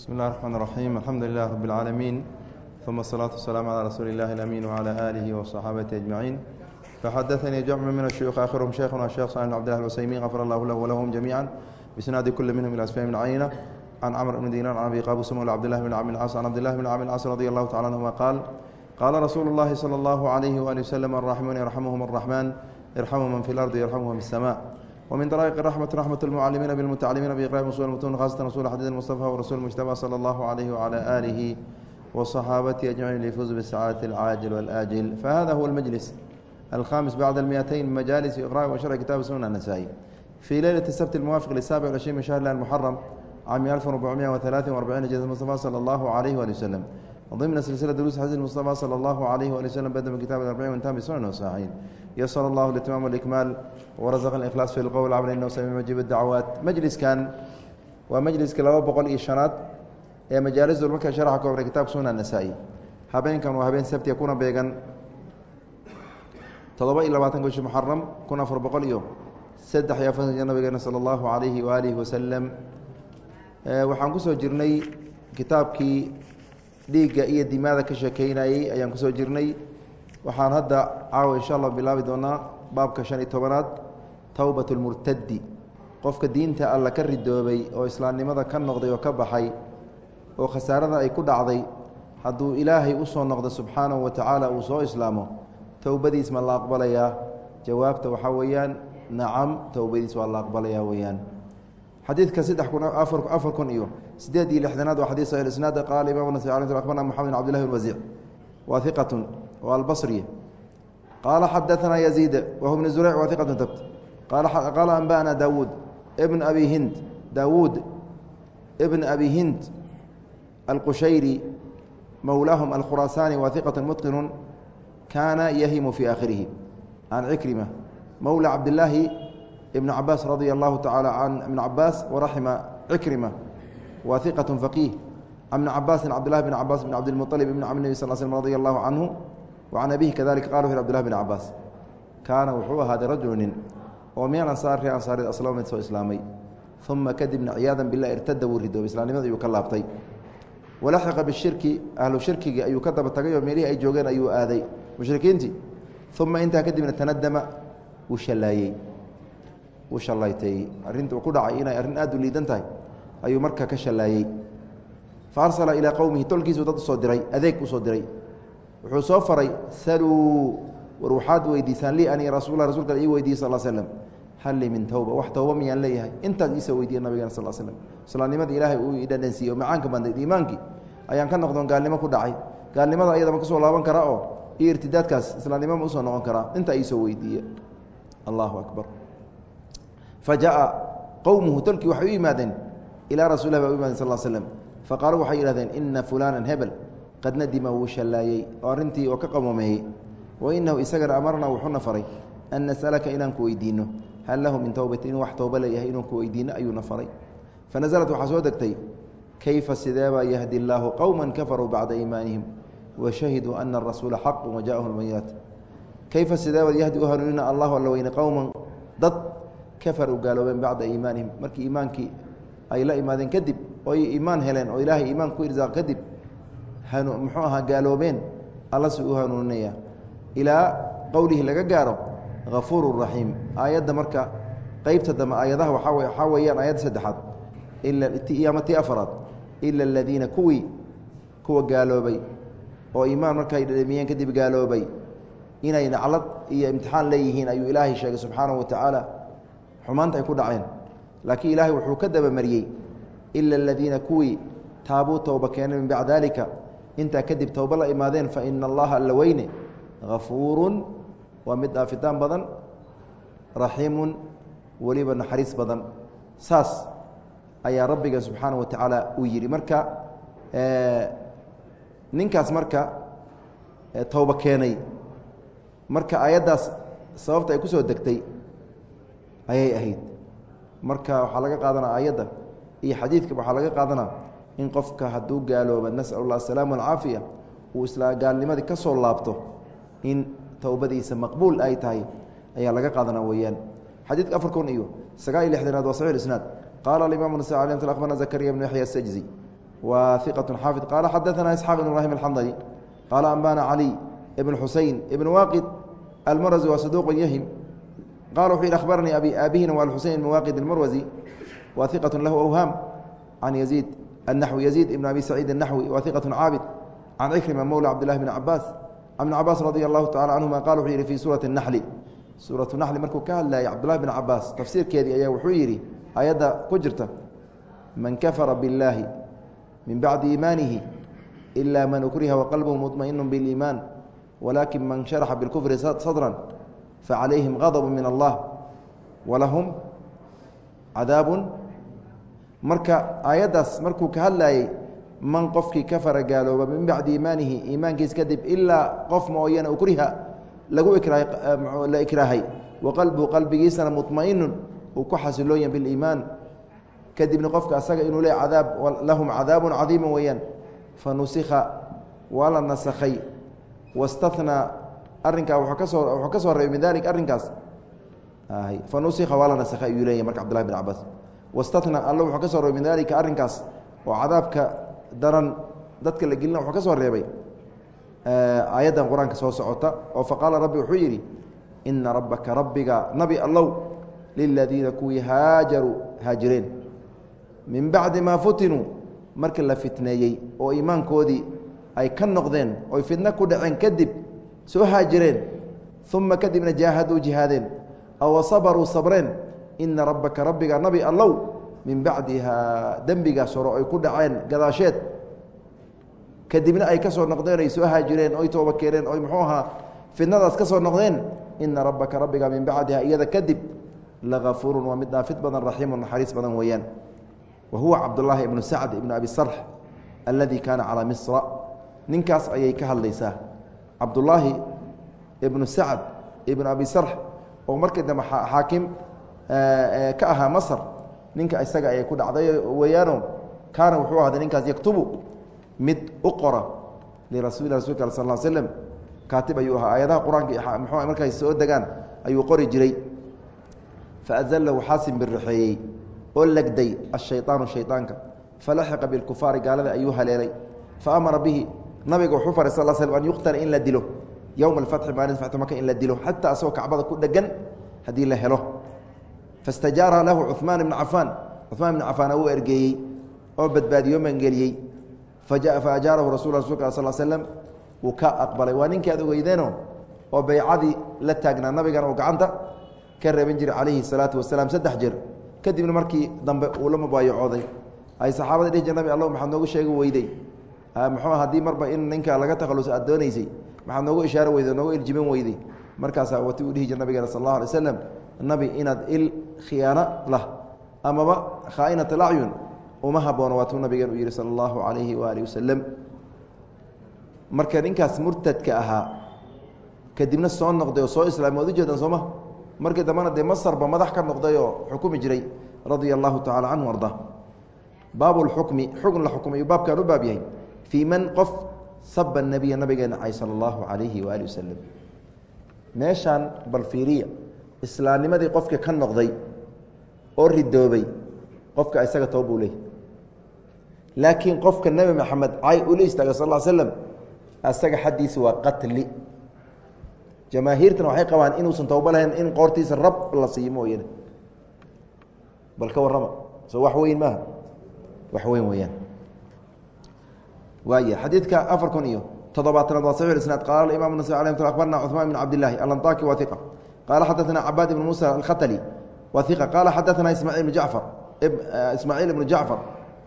بسم الله الرحمن الرحيم الحمد لله رب العالمين ثم الصلاة والسلام على رسول الله الأمين وعلى آله وصحابته أجمعين فحدثني جمع من الشيوخ آخرهم شيخنا الشيخ صالح بن عبد الله الوسيمين غفر الله له ولهم جميعا بسناد كل منهم إلى أسفل من عينة عن عمرو بن دينار عن أبي قابوس مولى عبد الله بن عبد العاص عن عبد الله بن عبد العاص رضي الله تعالى عنهما قال قال رسول الله صلى الله عليه وآله وسلم الراحمون يرحمهم الرحمن ارحموا من في الأرض يرحمهم السماء ومن طرائق الرحمة رحمة المعلمين بالمتعلمين بإقراء مصول المتون خاصة رسول حديث المصطفى ورسول المجتبى صلى الله عليه وعلى آله وصحابته أجمعين ليفوز بالسعادة العاجل والآجل فهذا هو المجلس الخامس بعد المئتين من مجالس إقراء وشرع كتاب سنن النسائي في ليلة السبت الموافق للسابع والعشرين من شهر الله المحرم عام 1443 جزء المصطفى صلى الله عليه وآله وسلم ضمن سلسلة دروس حديث المصطفى صلى الله عليه وآله وسلم بدأ من كتاب الأربعين وانتهى بسنن وصحيحين يسر الله الاتمام والإكمال ورزق الإخلاص في القول عمل إنه سميع مجيب الدعوات مجلس كان ومجلس كلا بقول إيشانات ee majaalis marka sharaxa ka hore kitaabka sunan nasaa-i habeenkan waa habeen sabti kuna beegan toddoba iyo labaatanka bishi muxaram kun afar boqol iyo saddex iyo afartanka nabigeena sala allahu calayhi waaalihi wasalam waxaan kusoo jirnay kitaabkii dhiigga iyo dimaada ka sheekeynayey ayaan kusoo jirnay waxaan hadda caawa insha allah bilaabi doonaa baabka shan iyo tobanaad towbat lmurtadi qofka diinta alla ka ridoobay oo islaamnimada ka noqday oo ka baxay oo khasaarada ay ku dhacday hadduu ilaahay u soo noqdo subxaanahu wa tacaala uu soo islaamo towbadiis ma la aqbalayaa jawaabta waxaa weeyaan nacam towbadiis waa la aqbalayaa weeyaan xadiidka saddex kun afar kun iyo sideed iyo lixdanaad waa xadii saxi isnaad qaala imam nas abarna moxamed bin abdillahi alwasiic waa iqatun oo albariya qaala xadaanaa yaziid wahu bn zureyc waa iqatun tabt qaala anba'ana daawuud ibn abi hind daawuud ibn abi hind alqushayri mowlaahum alkhuraasaani waa iqatun mutqinun kaana yahimu fii aakhirihi. Can cikrima mowla cabdillaahi ibni cabaas radia allahu tacaala can ibni cabaas waraxima cikrima waa iqatun faqiih can ibni cabaasin cabdillahi bn cabaas bn cabdilmualib ibn cam nebi sal slm radi allahu canhu wacan abihi kadalika qal wuxu abdulahi bn cabaas kaana wuxuu ahaaday rajulu oo min alansaar ree ansaarid soo islaamay uma kadibna ciyaada bilah irtada wuu ridoobay islaamnimada ayuu ka laabtay walaxiqa bishirki ahlu shirkigii ayuu ka daba tagay oo meelihii ay joogeen ayuu aaday mushrikiintii uma intaa kadibna tanadama wuu shalaayey wuu shalaytay arrinta uu ku dhacay inay arrin aad u liidan tahay ayuu markaa ka shalaayey fa arsala ilaa qowmihi tolkiisu dad u soo diray adeeg u soo diray wuxuu soo faray saluu war waxaad weydiisaan lii ani rasulla rasulka ii weydiiyey sal slm hal lii min towba wax towba miyaan leeyahay? Intaas iisoo weydiiya nabigeena sal slm islaamnimadii ilaahay uu idhadhansiiye oo macaanka bandayd iimaankii ayaan ka noqdoon gaalnimo ku dhacay. Gaalnimada ayadama ka soo laaban karaa oo iyo irtidaadkaas islaamnimoma u soo noqon karaa. Intaa iisoo weydiiye allahu akbar. Fa qowmuhu tolkii waxay u yimaadeen ilaa rasul lah ba u yimaden sal slm faqaaluu waxay yihahdeen ina fulana hebel qad nadima wuu shallaayey oo arrintii oo ka qamoomeeyey wa inahu isagana amarnaa wuxuuna faray an nas'alaka inaan ku weydiinno. Hal lahu min towbati inuu wax toobo leeyahay inuu ku weydiinno ayuuna faray. Fa waxaa soo degtay kayfa sideebaa yahdi allaahu qowman kafaruu bacda iimaanihim? Wa shahiduu ana arasuula xaqu wa jaa'ahu kayfa sideebaad yahdi u hanuunina allahu alla weyne qowman dad kafaruu gaaloobeen bacda iimaanihim. Markii iimaankii ay la imaadeen kadib ooy iimaan heleen oo ilaahay iimaan ku irsaaq kadib muxuu ahaa gaaloobeen. Alla si u hanuuninaya ilaa qowlihi laga gaaro hafuur raxiim aayadda marka qeybta dambe aayadaha waaa waxaa weeyaan aayadda saddexaad. Ama tii afaraad. Ila aladiina kuwii kuwa gaaloobay. Oo iimaan markay dhadhamiyeen kadib gaaloobay. Inay naclad iyo imtixaan leeyihiin ayuu ilaahay sheegay subxaanahu wa tacaala. Xumaanta ay ku dhaceen. Laakiin ilaahay wuxuu ka dabamariyey ila aladiina kuwii taabuu towba keenay min bacd daalika intaa kadib towba la imaadeen fa ina allaha alla weyne hafuurun waa mid dhaafitaan badan raxiimun weliba naxariis badan. Saas ayaa rabbiga subxaana wa tacaala uu yidhi. Marka ninkaas marka towba keenay. Marka ayaddaas sababta ay ku soo degtay ayay ahayd. Marka waxaa laga qaadanaa ayadda iyo xadiidka waxaa laga qaadanaa in qofka hadduu gaalooba nasal اllah asalaam alcaafiya uu isla gaalnimadii ka soo laabto in towbadiisa maqbuul ay tahay ayaa laga qaadanaa weeyaan xadiidka afar kun iyo sagaal iyo lixdanaad waa saxix isnaad qaala alimam nas abarna zakariya bnu yaxya asajzi wa iqaة xaafid qaala xadaثna isxaaq ibn ibrahim alxandli qaala ambana cali ibn xusein ibn waaqid almarwasi waa saduq yahim qala wuxuu yidhi akhbaranii abi aabihina waa xusein ibn waaqid almarwasi wa iqaة lahu awhaam can yaziid النحو يزيد بن أبي سعيد النحوي وثقة عاaبد عن عكرمة مولى عبد الله بن عباس عن بن عباس رضي الله تعالى عنهما قال وxuu yihi في sورة النحل sورaة النحل markuu ka hadlayay cبدالله بن عabاس تفsيirkeedii ayaa wuxuu yidhi ayadda ku jirta maن كفر باللahi من بعد إيمانه إلا maن أكرهa وqلبه مطمئن بالإيمان ولكن maن شhرح بالكفر صدرا فعليهم غضب من الله ولهم عdاaب marka aayaddaas markuu ka hadlayey man qofkii kafara gaalooba min bacdi iimaanihi iimaankiis kadib ilaa qof mooyane ukriha lagu la ikraahay. Wa qalbuhu qalbigiisana muطmainun uu ku xasilooya biliimaan. Kadibna qofka asaga inuu le cadaab lahum cadaabu cadiima weeyaan. Fa nusikha waa la nasakhay. Wastathnaa arrinkaa wuuu ka soo wuxuu ka soo reebay min dalik arrinkaas. Fa nusikha waa la nasakhay ayuu leeyahy marka cbdullahi bin cabaas wastatna alla wuxuu ka soo reebay min dalika arrinkaas oo cadaabka daran dadka la gelina wuxuu ka soo reebay aayaddan qur'aanka soo socota oo faqaala rabbi wuxuu yidhi ina rabbaka rabbiga nabi allow liladiina kuwii haajaruu haajireen. Min bacdi maa futinuu markii la fitneeyey oo iimaankoodii ay ka noqdeen oy fitno ku dhaceen kadib soo haajireen uma kadibna jaahaduu jihaadeen aw sabaruu sabreen ina rabbaka rabbiga nabi allow min bacdihaa dembigaas hore ay ku dhaceen gadaasheed. Kadibna ay ka soo noqdeen ay soo haajireen oy tooba keeneen oy muxuu ahaa fidnadaas ka soo noqdeen ina rabbaka rabbiga min bacdiha. Iyada kadib lagafuurun waa mid dhaafid badan raxiimu naxariis badan weeyaan. Wa huwa cabdullaahi ibnu sacd ibnu abi sarx alladii kaana calaa misra. Ninkaas ayay ka hadlaysaa. Cabdullaahi ibnu sacd ibnu abi sarx oo markii dambe xaakim ka ahaa masr ninka isaga ayay ku dhacday weeyaano kaana wuxuu ahday ninkaas yaktubu mid u qora lirasuuli rasulka al sal slm kaatib ayuu ahaa. Aayadaha qur'aanka mxu markay soo degaan ayuu qori jiray. Faazalla waxaa simbirixeeyey oo legday ashayطaanu shayطaanka falaxiqa bilkufaari gaalada ayuu haleelay. Faamara bihi nabiga wuxuu faray sal sl an yuqtala in la dilo. Yowma alfatxi maalin fatxu maka in la dilo xataa asagoo kacbada ku dhegan haddii la helo fastajaara lahu cumaan bn cafaan cumaan bn cafaana wuu ergeeyey oo badbaadiyo mangeliyey faajaarahu rasu rasulka sal slm wuu ka aqbalay waa ninkii aad ogeydeeno oo baycadii la taagnaa nabigana uu gacanta ka reeban jiray calayhi salaatu wasalaam saddex jeer kadibna markii dambe uu la mubaayacooday ay saxaabada dhihi jir nabi alla maxaad noogu sheegi weydey muxuu haddii marba in ninka laga takhaluso aad doonaysay maxaad noogu ishaari weyde noogu iljibin weydey markaasaa wati uu dhihi jir nabigeena sal allah alay waslam nabi inaad il khiyaano lah amaba khaainat acyun uma haboono waatuu nabigeen uu yihi sal allahu alayhi waaalih wasalam marka ninkaas murtadka ahaa kadibna soo noqday oo soo islaamay waad ujeedaan sooma markii dambena dee masarba madax ka noqday oo xukumi jiray radia allahu tacala canhu arda. Baabu lxukmi xukn la xukumay baabkan u baab yahay fii man qof saba nabiya nabigeena cay sala allahu calayhi waaalih wasalam meeshaan bal fiiriya islaamnimadii qofka ka noqday oo ridoobay qofka isaga toob uu leey laakiin qofka nebi maxamed cay ula istaaga sal l slam asaga xaddiisa waa qatli. Jamaahiirtana waxay qabaan inuusan toobo lahayn in qoortiisa rab la siiyo mooyane. Bal ka warrama soo wax weyn maaha. Wax weyn weeyaan. Waaya xadiidka afar kun iyo toddobaatanaad waa saxix isnaad. Qaala imam nas alay mt abarna cuثmaan bn cabdillahi alanطaki wa iqa qaala xadaثna cabaad ibn musa alkhatli wa iqa qaala xadaثna ismaaciil bn jacfar ismaaciil ibnu jacfar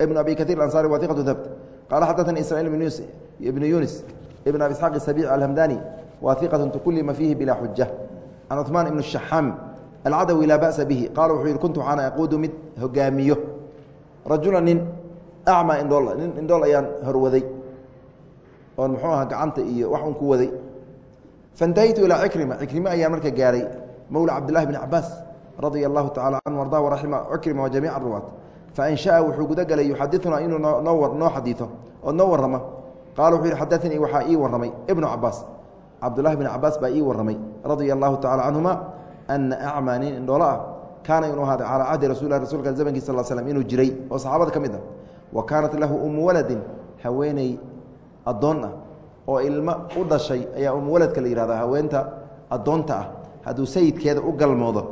ibn abi kaثير الأنصاري وثiqة ثبت qال xadثnي isرائيل بن يuنس بن أبي اسحاq السبيع الهمdاني وثiqة تكلma فيhi بلا xuجة عن cثمان بن الشحاm الcadوي laa بأسa bه qال wuxuu yihi kuntu waxaana aquudu mid hogaamiyo rajula nin acmى indhool nin indhool ayaan horwaday oon muxuu aha gacanta iyo wax un ku waday fantahaytu ilaa cikrima cikrima ayaan marka gaaray mowla cabdilahi bni cabaas radia allahu tacala canhu arda waraxima cikrima wa jamiica ruwaat faanshaa wuxuu gudagelay yuxadiunaa inuu noo xadiio oo noo warrama qaala wuxuu yidhi xadaanii waxaa ii warramay ibnu cabaas cabdulahi bni cabaas baa ii warramay radia allahu tacala canhuma ana acmaa nin indhoolo ah kaana inuu ahaaday calaa cahdi rasulilah rasulka zamanki sal slm inuu jiray oo saxaabada ka mid ah wa kaanat lahu umu waladin haweeney addoon ah oo ilmo u dhashay ayaa umu waladka la yihahda haweenta addoonta ah. Hadduu sayidkeeda u galmoodo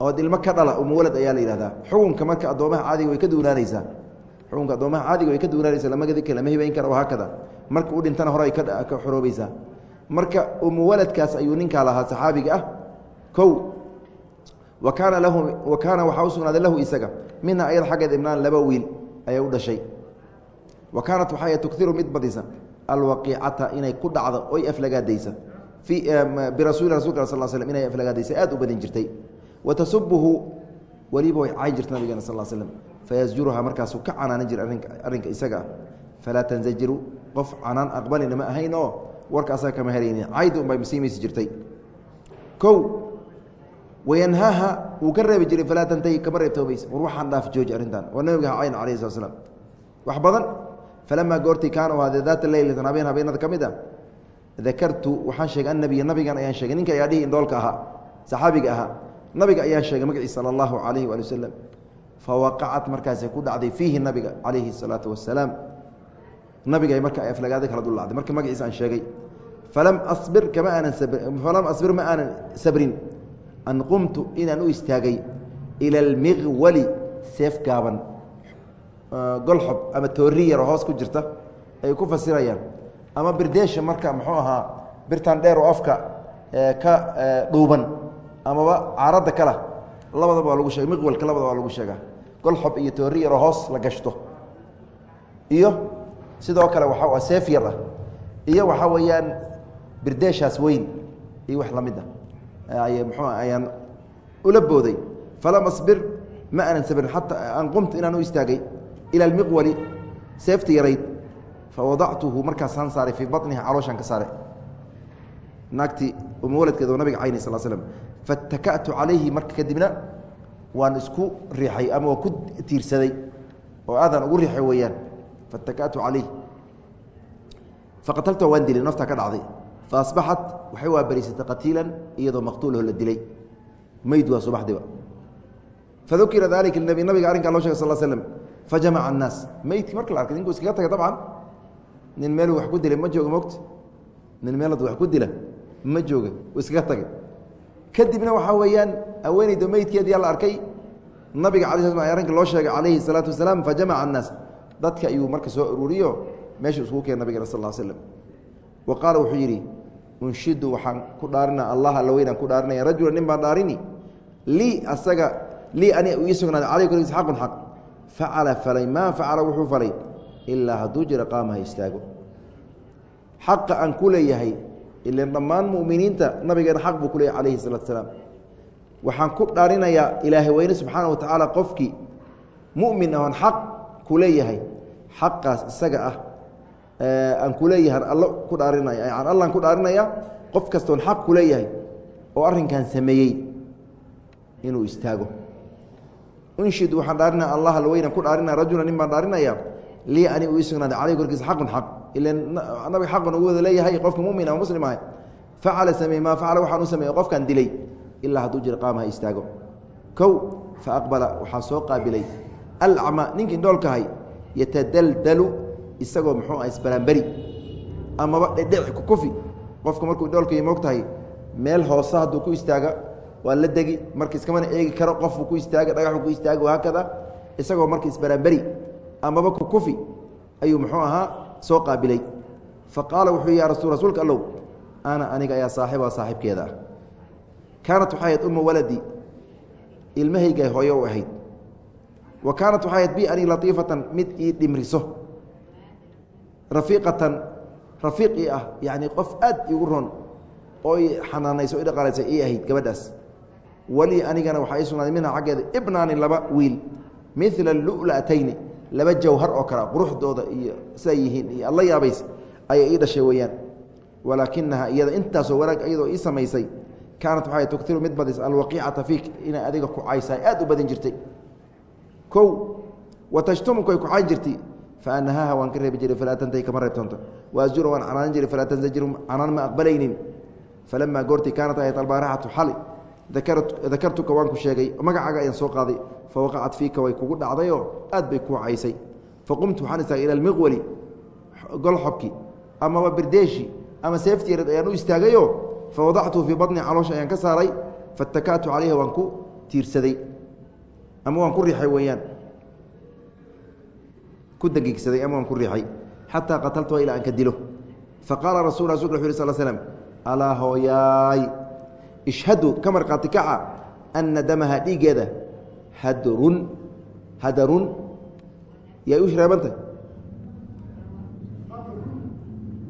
ood ilmo ka dhala umu walad ayaa la yihahdaa xukunka marka addoomaha caadiga way ka duunaanaysaa xukunka addoomaha caadiga way ka duunaanaysa lama gadi lama hibayn kara haakada marka u dhintana hore ay ka xoroobaysaa marka umu waladkaas ayuu ninkaa lahaa saxaabiga ah. Kow wa kaana lahu wa kaana waxaa u lahu isaga minha ayada xaggeed ibnaan laba wiil ayay u dhashay wa kaanat waxay tukiru mid badisa alwaqiicata inay ku dhacdo oy aflagaadaysa birasuli rasulka sal slm inay aflagaadaysa aad u badin jirtay. Wa tasubuhu weliba way cayn jirta nabigeena sal slm fayasjuruhaa markaasuu ka canaanan jira arrinka isaga. Falaa tanzajiru qof canaan aqbalina ma ahayn oo warka asaga kama helaynin caydi unbay masiimaysi jirtay. Kow wayanhaaha wuu ka reebi jiray falaa tantahi kama reebtoomaysa war waxaan dhaaf jooji arrintan. Waa nabiga ha cayn alayh slat slam wax badan falamaa goortii kaana u ahaadee daata leylatan habeen habeenada ka mid a dakartu waxaan sheegay annabiya nabigan ayaan sheegay ninka ayaa dhihi indhoolka ahaa saxaabiga ahaa nabiga ayaan sheegay magaciisa sala allahu calayhi waali wasalam fawaqacat markaasay ku dhacday fiihi nabiga calayhi الsalaatu wasalaam nabiga marka ay aflagaada kala dul dhacday marka magaciisa aan sheegay falam asbir kama aanan falam asbir ma aanan sabrin an qumtu inaan u istaagay ila almiqwali seef gaaban golxob ama toori yaro hoos ku jirta ay ku fasirayaan. Ama birdeesha marka muxuu ahaa birtan dheer oo afka ka dhuuban. Amaba caaradda kala labadaba waa lagu sheega miqwalka labadaba waa lagu sheegaa. Golxob iyo toori yaroo hoos la gashto. Iyo sidoo kale waxaa seef yar ah. Iyo waxaa weeyaan birdeeshaas weyn iyo wax la mid ah ay mxuu ayaan ula booday. Falam asbir ma aanan sabrin xataa an qumtu inaan u istaagay ila almiqwali seefta yarayd fawadactuhu markaasaan saaray fii baطniha calooshaan ka saare naagtii uma waladkeeda oo nabiga cayni sal slm faاtaka'tu calayhi marka kadibna waan isku riixay ama waa ku tiirsaday oo aadaan ugu riixay weeyaan faاtaka'tu calayh faqatalta waan dilay naftaa ka dhacday faasbaxat waxay waabariysatay qatiilan iyadoo maqtuulaho la dilay meyd waa subaxdiba fadukira dalika linabi nabiga arrinkaa loo shegay sal slm fajamaca annaas meydkii marka la arkay ninkuu iskaga tagay dabcan nin meeluu wax ku dilay ma jooga mogta nin meelad wax ku dila ma jooga uu iskaga tagay kadibna waxaa weeyaan haweeneyda meydkeed yaa la arkay nabiga ala sl arrinka loo sheegay calayhi الsalaatu wasalaam fajamaca annaas dadka ayuu marka soo ururiyo meeshu iskugu keen nabigeen sal slm wa qaala wuxuu yidhi unshidu waxaan ku dhaarina allah alla weynaan ku dhaarinaya rajula nin baan dhaarini lii asaga lii ani ii sugnaaday calay korkiis xaqun xaq facala falay maa facala wuxuu falay ilaa hadduu jira qaamaha istaago xaqa aan ku leeyahay ilan dhammaan mu'miniinta nabigeena xaq buu ku leeyahy calayhi salatu salaam waxaan ku dhaarinayaa ilaahay weyne subxaana wa tacaala qofkii mu'min ahoon xaq ku leeyahay xaqaas isaga ah aan ku leeyahan allo ku dhaarinaya an allaan ku dhaarinaya qof kastoon xaq ku leeyahay oo arrinkan sameeyey inuu istaago unshid waxaan dhaarinaya allah alweynan ku dhaarinaya rajula nin baan dhaarinaya lii ani uu ii sugnaaday. Caleyh korkiisa xaqun xaq. Ilan nabiga xaqun ugu wada leeyahay qofka mumin ama muslim ah facala sameey maa facala waxaan u sameeyey qofkaan dilay. Ilaa hadduu jira qaamaha istaago. Kow fa aqbala waxaa soo qaabilay. Alacma ninkii dhoolkahay yatadaldalu isagoo muxuu ah isbaraanberi amaba dhedheci kukufi qofka markuu dhoolkay moog tahay meel hoose hadduu ku istaaga waa la degi marka iskamana eegi karo qofuu ku istaaga dhagaxuu ku istaaga wahaakada isagoo marka isbaraanberi amaba kukufi ayuu muxuu ahaa soo qaabilay. Fa qaala wuxuu ya rasul rasuulka allow ana aniga ayaa saaxiba saaxibkeeda. Ah kaanat waxay ahayd umma waladi ilmahaygay hooyo u ahayd. Wa kaanat waxay ahayd bi ani latiifatan mid ii dhimriso. Rafiiqatan rafiiq ii ah yacni qof aad igu ron oo i xanaanayso i dhaqaalaysa ii ahayd gabadhaas weli anigana waxaa ii sugnaaday minha xaggeeda ibnaani laba wiil mila lu'latayni laba jawhar oo kale quruxdooda iyo siday yihiin iyo alla yaabays ayay ii dhashay weeyaan. Walaakinaha iyada intaasoo wanaag iyadoo ii samaysay kaanat waxay tugtiru mid badis alwaqiicata fiik inay adiga ku caysaay aad u badin jirtay. Kow watashtumku ay ku cayn jirtay faanahaaha waan ka reebi jiray falaa tantahi kama reebtoonto waasjura waan canaanan jiray falaa tanzajiru canaan ma aqbalaynin. Falamaa goortii kaanat ayat albaaraxatu xali dakartuka waan ku sheegay magacaaga ayaan soo qaaday fawaqacat fiika way kugu dhacdayoo aad bay kuu caysay faqumtu waxaan istaagay ila almiqwali golxobki amaba birdeeshi ama seeftiyared ayaan u istaagayo fawadactuu fii baطni caloosha ayaan ka saaray faاtaka'tu calayha waan ku tiirsaday. Ama waan ku riixay weeyaan. Ku dangigsaday ama waan ku riixay. Xataa qataltuha ilaa aan ka dilo. Faqaala ishhadu ka markhaati kaca ana damaha dhiiggeeda hadrun hadarun yay u reebanta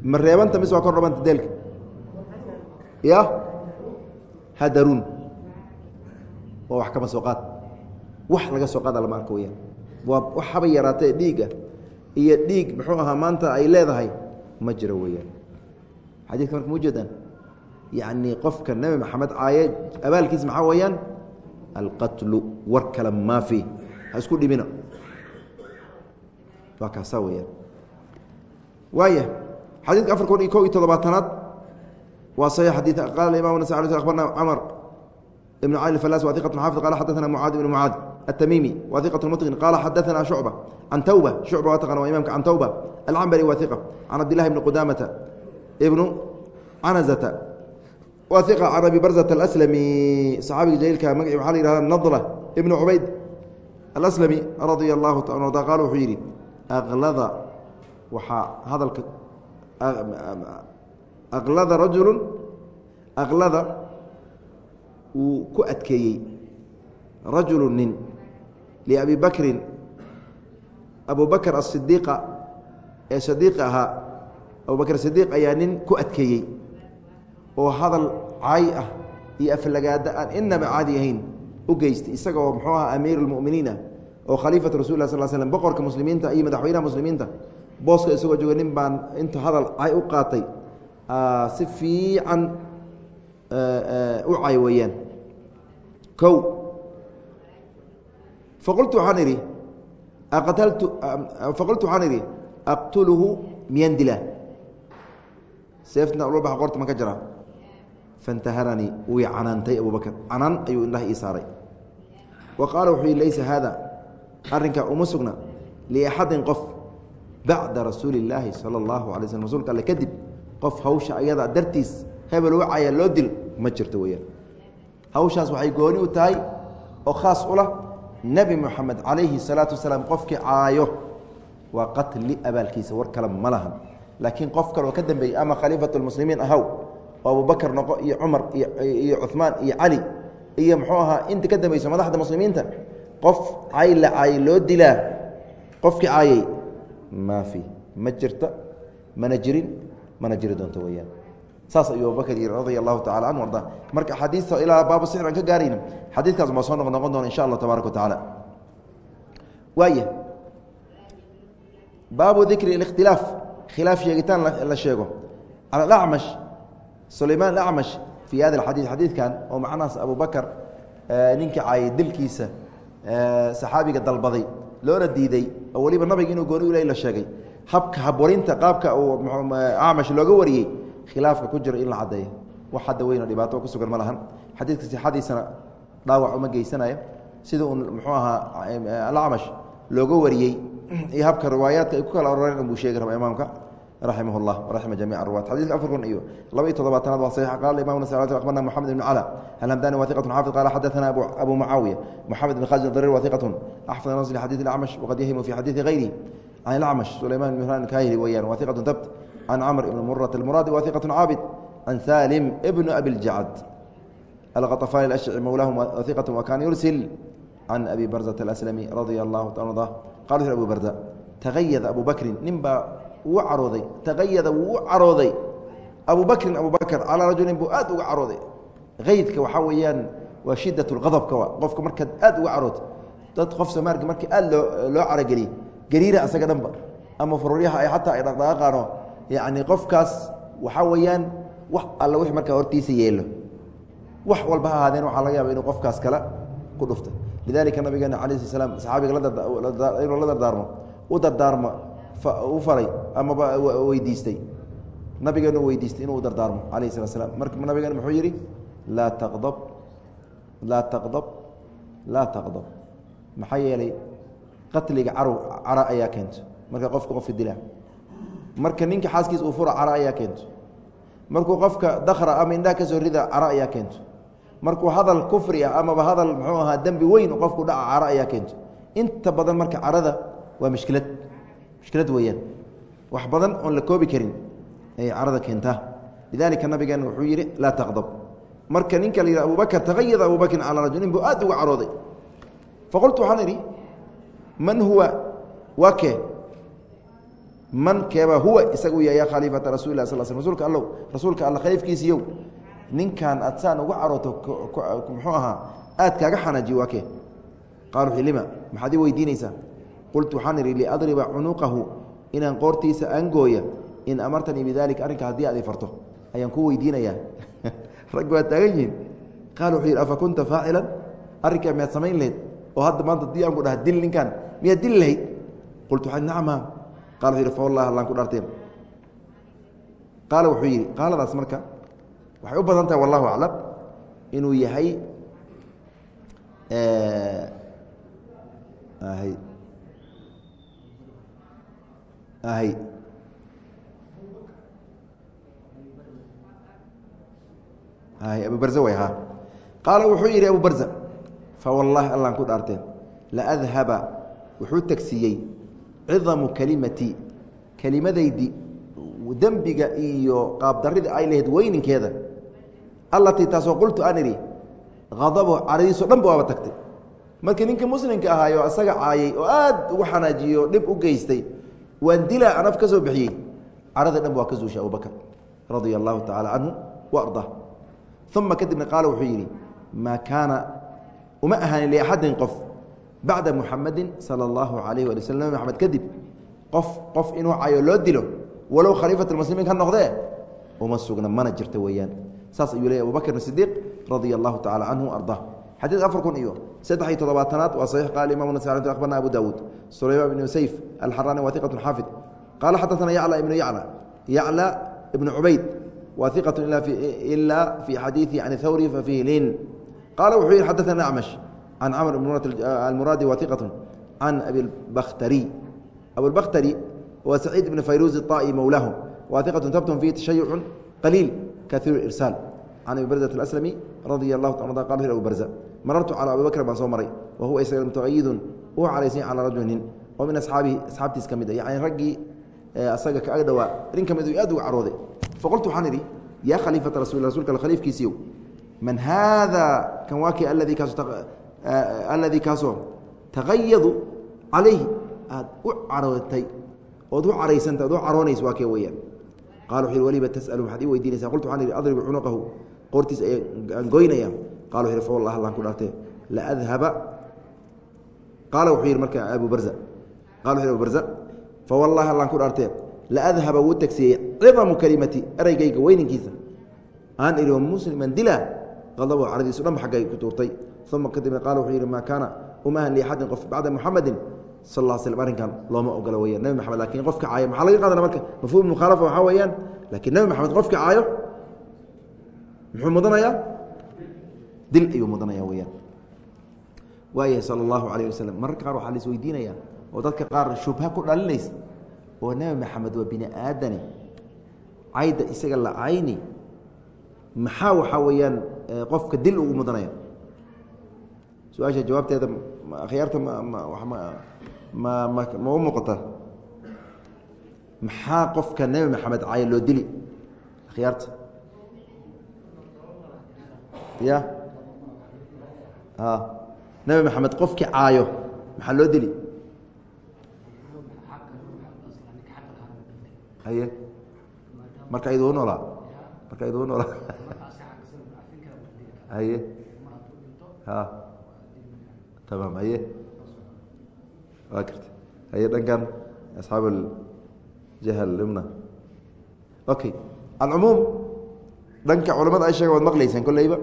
ma reebanta mise waa kor dhabanta deelka? Ya hadarun. Waa wax kama soo qaad. Wax laga soo qaada lama weyaan waa wax haba yaraatee iyo dhiig muxuu ahaa maanta ay leedahay? Ma jiro weyaan xadiidka marka ma ujeedaan yacni qofka nebi maxamed caaye abaalkiisa maxaa weeyaan alqatlu war kale maafi ha isku dhibina waa kaasaa weyaan waaya xadiidka afar kun iyo ko iyo toddobaatanaad waa صaxiix xadii qaala imam nas abarna camr ibn cali falas wa iqat xaafid qala xadaثna mucaad ibn mucaad التmimi wa iqaة mطqin qala xadaثna شhucba can tawba shucba waa taqana waa imamka can tawba alcambari wa iqa can cabdillahi bni qudamata ibnu canazata wa can abi barzat aslami saxaabiga jaliilka magaci waxa la yihahda nadla ibnu cubayd alaslami radia allahu ta qaal wuxuu yidhi aklada waxaa hadalka aklada rajulu aklada wuu ku adkeeyey rajulu nin liabi bakrin abu asidiiqa ee sadiiqa ahaa abu sidiiq ayaa nin ku adkeeyey oo hadal caay ah iyo aflagaada aan inaba caadi ahayn u geystay isagaoo muxuu aha amiir اlmuminiina oo khaliifatu rasul sal slm boqorka muslimiinta iyo madaxweynaha muslimiinta. Booska isagoo jooga nin baan inta hadal cay u qaatay si fiican u cay weeyaan. Kow faqultu waxaan idhi aqataltu faqultu waxaan idhi aqtuluhu miyan dila seeftina ula baxa qorta ka jara faintaharanii wuu canaantay abu bakr canaan ayuu indhaha ii saaray. Wa qaala wuxuu yihi laysa haada arrinkaa uma sugna liaxadin qof bacda rasuuli illaahi sala allahu alay slm rsulka alle kadib qof hawsha ayada dartiis hebel wacaya loo dil ma jirto weyaan hawshaas waxay gooni u tahay oo khaas u lah nebi moxamed calayhi salaatu wasalaam qofkii caayo. Waa qatli abaalkiisa war kale ma lahan. Laakiin qof kaloo ka dambeeyey ama khaliifatu lmuslimiin ahaw oo abubakar noqo iyo cumar iyo cuhmaan iyo cali iyo muxuu ahaa inta ka dambeyso madaxda muslimiinta qof cay la caayay loo dilaa qofkii caayay maafi ma jirta mana jirin mana jiri doonto weyaan saas ayuu abubakr yiri radia allahu tacala anhu arda marka axaadiista ilaa baabu sixr aan ka gaarayna xadiidkaas maa soo noq noqon doona insha allah tabaaraka wa tacaala waaya baabu dikri اlاkhtilaaf khilaaf sheegitaan la sheego. Cala acmash sulaymaan acmash fii hada اxadiid xadiidkan oo macnahaas abu bakr ninkii caayay dilkiisa saxaabiga dalbaday loona diiday oo weliba nabiga inuu gooni ula la sheegay. Habka habwarinta qaabka uu acmash looga wariyey khilaafka ku jira in la caddeeyo. Wax hadda weynoo dhibaato ku sugan ma lahan. Xadiidka sixadiisana dhaawac uma geysanaya sida uu muxuu ahaa alacmash looga wariyey. Iyo habka riwaayaadka ay raximah اllah raxima jamic ruwaat xadidka afar kun iyo laba iyo toddobaatanaad waa saxiix qala imam nas akbarna moxamed ibn cala alhamdani wa iqatu xaafid qala xadaثana abu mucaawiya moxamed ibn khazin darir wa iqatun axfad nas lxadiid acmash waqad yahimu fi xadiidi hayri can acmash sulayman ibn mihran kahili weyaan wa iqatu dabt can camr ibn murat almuraadi wa iqatu caabid can salim ibn abi ljacad alkhaطafani ashci mowlahum iqat wa kana yursil can abi barzata aslami radia allahu ta qala abu barza tagayada abu bakrin nin baa wuu carooday tagayada wuu carooday. Abu bakrin abu bakr calaa rajulin buu aad uga carooday. Kaydka waxaa weeyaan waa shidat اqadabka qofka markaad aad uga carood dad qof soomaalka markii aad loo loo carogeliy gariira asaga dhanba ama fururyaha ay xataa ay dhaqdhaqaaqaano yacni qofkaas waxaa weeyaan wax alla wix markaa hortiisa yeelo wax walba ha ahaadeen waxaa laga yaaba inuu qofkaas kale ku dhufta lidalika nabigeena cala sl slam saxaabiga inuu la dardaarmo u dardaarmo u faray amaba weydiistay. Nabigeenu weydiistay inuu dardaarmo alayh slat slam marka nabigeena muxuu yidhi laa taqdab laa taqdab laa taqdab. Maxaa yeelay qatliga carow cara ayaa keento. Marka qofka qofka dila marka ninka xaaskiisa uu fura cara ayaa keento. Markuu qofka dakra ama indhaha ka soo rida cara ayaa keento. Markuu hadal kufri ah amaba hadal muxuu ahaa dembi weyn qofku dhaca cara ayaa keento. Inta badan marka carada waa mushkilad mushkilad weeyaan. Wax badan oon la koobi karin ayay carada keentaa. Lidalika nabigeena wuxuu yidhi laa taqdab. Marka ninka la yidhi abubakr tagayada abubakrin calaa rajulin buu aad uga carooday. Faqultu waxaan idhi man huwa? Waa kee? Man keeba huwa isagu ya ya khaliifata rasul lah sal sl rsulka allow rasuulka alla khaliifkiisiiyow ninkan aad saan uga carooto muxuu ahaa aad kaaga xanaajiyo waa kee? Qaal wuxuu lima. Maxaad ii weydiinaysaa qultu waxaan idhi liadriba cunuqahu inaan qoortiisa aan gooya in amartanii bidalika arrinka haddii aad i farto. Ayaan ku weydiinayaa. Rag waa taagan yihiin. Qaal wuxuu yidhi afa kunta faacilan arrinkaa miyaad samayn lahayd? Oo hadda maanta haddii aan ku dhaha dil ninkan miyaad dili lahayd? Qultu waxaa nacma qal wuxuu yidhi fa wallahi allaan ku dhaarteen qaala wuxuu yidhi qaaladaas marka waxay u badan tahay wallahu aclam inuu yahay hy hy hy abu barze way ha? Qaala wuxuu yidhi abu barza fawallahi allaan ku dhaarteen laadhaba wuxuu tagsiiyey cidamu kelimatii kelimadaydi dembiga iyo qaabdarida ay lahayd weyninkeeda allatii taasoo qultu aan idhi adabo caradiiso dhan ba waaba tagtay. Markii ninkii muslimka ahaayo isaga caayay oo aad ugu xanaajiyo dhib u geystay waan dilaa anaf ka soo bixiyey. Carada dhan waa ka zuushay abubakr radia allahu tacaala canhu wa ardaa uma kadibna qaala wuxuu yidhi maa kaana uma ahaanin liaxadin qof bacda muxamadin sala allahu alayh wali sl nabi maxamed kadib qof qof inuu cayo loo dilo walow khaliifat muslimiin ka noqdee uma sugna mana jirta weeyaan. Saas ayuu leeyay abubakr sidiiq radia allahu tacala canhu ardaa xadiid afar kun iyo saddex iyo todobaatanaad waa saxiix. Qaala imam nas akhbarna abu daawuud. Sulaymaan ibnu sayf alxarani waa xaafid. Qaala xadaana yacla ibnu yacla yacla ibnu cubayd waa iqatu ilaa fii xadiiثi can thawri fafihi lin qaala wuxuu yihi xadaana acmash can camr almuraadi waa iqatun can abibaktari abulbakhtari waa saciid ibn fayruuzi طa'i mowlaahum waa tabtun fihi tashayucun qaliil kaiiru irsaal can abi barzat aslami radia alahu ta qal abu barza marartu calaa abibakrin baan soo maray wa huwa isaga mutaqayidun uu calaysanya calaa rajuli nin oo min asxaabihi asxaabtiis ka mid a yani raggii asaga ka ag dhowaa nin ka mid aad uga carooday faqultu waxaan idhi yaa khaliifata rasul rasulka khaliifkiisiiyow man haada kan waa kii aladii kaasoo alladii kaasoo taqayadu calayhi aad u carootay ood u caraysanta ood u caroonaysa waa kee weyaan qala wuxu waliba tas'alu waxaad ii weydiinaysaa qultu waxaan idhi adribu cunuqahu qoortiis aan goynaya qala wuxu yhi fawallah allaan ku dhaartee laadhaba qaala wuxuu yidhi marka abu barza qala wuxu yhi abu barza fawallahi allaan ku dhaartee laadhaba wuu tagsiiyey cidamu kelimati eraygayga weyninkiisa aan ihi musliman dila qadabo caradiisu dhanba xaggay ku tuurtay. Uma kadibna qaala wuxuu yidhi maa kaana umahan liaxadin qof bacda muxamadin sal ا slm arrinkan looma ogola weyaan nebi maxamed laakiin qofka caayo maxaa laga qaadana marka? Mafhum mukhaalafa waxaa weeyaan? Lakiin nebi maxamed qofka caayo muxuu mudanayaa? Dil ayuu mudanaya weyaan waayahay sala allahu alayh wasalam mararka qaar waxaa la isweydiinaya oo dadka qaar shubha ku dhalinaysa oo nebi maxamed waa bini aadani cayda isaga la cayni maxaa waxaa weeyaan qofka dil ugu mudanaya su'aasha jawaabteeda akhyaarta ma ma ma ma ma u muuqata? Maxaa qofka nebi maxamed caayo loo dili? Akhyaarta ya. A nebi maxamed qofkii caayo maxaa loo dili haye. Marka iduu noolaa. Marka iduu noolaa. Haye. A tamaam haye. Waa garta haye dhankan asxaab jahl imna okay. Alcumuum dhanka culamada ay sheega waad maqlaysaan kolleyba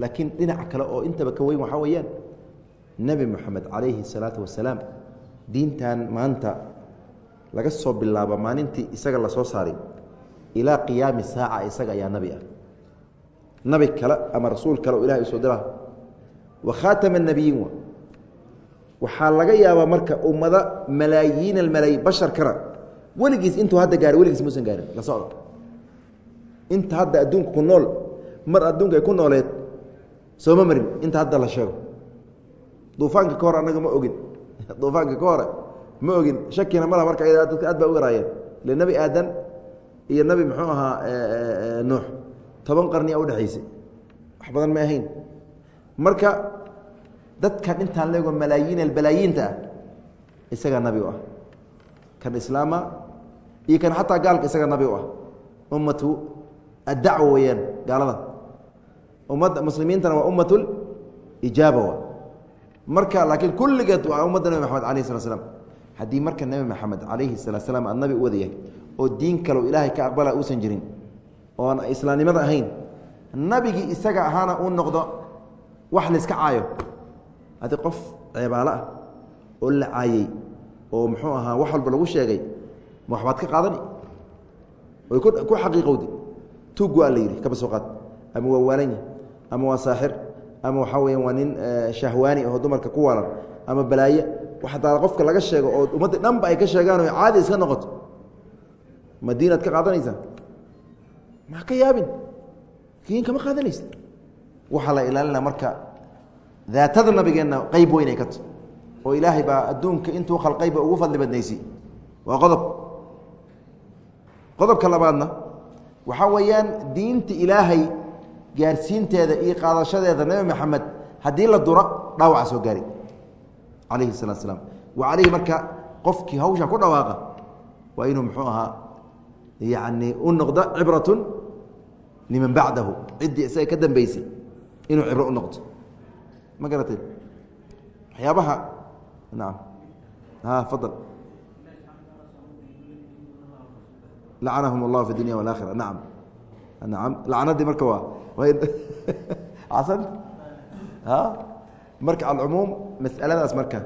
laakiin dhinac kale oo intaba ka weyn waxaa weeyaan nebi moxamed calayhi salaatu wasalaam diintan maanta laga soo bilaabo maalintii isaga la soo saaray ilaa qiyaami saaca isaga ayaa nabi ah. Nabi kale ama rasuul kale oo ilahay u soo diraa wa khaatama nebiyiin waxaa laga yaabaa marka ummado malaayiin almalaayi basharkana weligiis intuu hadda gaara weligiis muusan gaarin la socdo. Inta hadda adduunka ku nool mar adduunka ay ku nooleed sooma marin inta hadda la sheego. Duufaanka ka hor annaga ma ogin. Duufaanka ka hore ma ogin. Shakina malaha marka dadka aad baa u yaraayeen ile nebi aadan iyo nebi muxuu ahaa nuux toban qarni a udhexaysay wax badan ma ahayn. Marka dadkan intaan leego malaayiin albalaayiinta ah isagaa nabi u ah. Kan islaama iyo kan xataa gaalka isagaa nabi u ah. Ummatu addacwa weeyaan gaalada ummadda muslimiintana waa ummat lijaaba wa. Marka laakiin kulligeed waa ummadda nebi maxamed alayh slat slam haddii marka nebi maxamed calayhi salaat slam aad nabi u wadayahay oo diin kalow ilaahay ka aqbala uusan jirin oon islaamnimada ahayn nabigii isaga ahaana uu noqdo wax layska caayo. Adi qof ceebaalo ah oo la caayey oo muxuu ahaa wax walba lagu sheegay waxbaad ka qaadani? Ku xaqiiqowdi. Tuug waa la yidhi kaba soo qaad. Ama waa waalanya ama waa saaxir ama waxaa weya waa nin shahwaani oo dumarka ku waalan ama balaaye. Wax daala qofka laga sheego oo ummadda dhanba ay ka sheegaan oo caadi iska noqoto ma diinaad ka qaadanaysaa ma ka yaabin? Diin kama qaadanaysa? Waxaa la ilaalina marka daatada nabigeenna qeyb weyn ka tahy oo ilaahay baa adduunka intuu khalqayba ugu fadli badnaysi waa qodob. Qodobka labaadna waxaa weeyaan diinta ilaahay gaarsiinteeda iyo qaadashadeeda nebi maxamed haddii la duro dhaawaca soo gaari. Calayhi salatu slaam wa calayhi marka qofkii hawsha ku dhawaaqa waa inuu muxuu ahaa yacni u noqdo cibratun liman bacdahu. Ciddii isaga ka dambeysay inuu cibro u noqdo. Ma garatay? Waxyaabaha naam. Fadal. Lacanahum اllah fi dunya wاlaakhira nacam nacam lacnadii marka waa marka alcumuum mas'aladaas marka.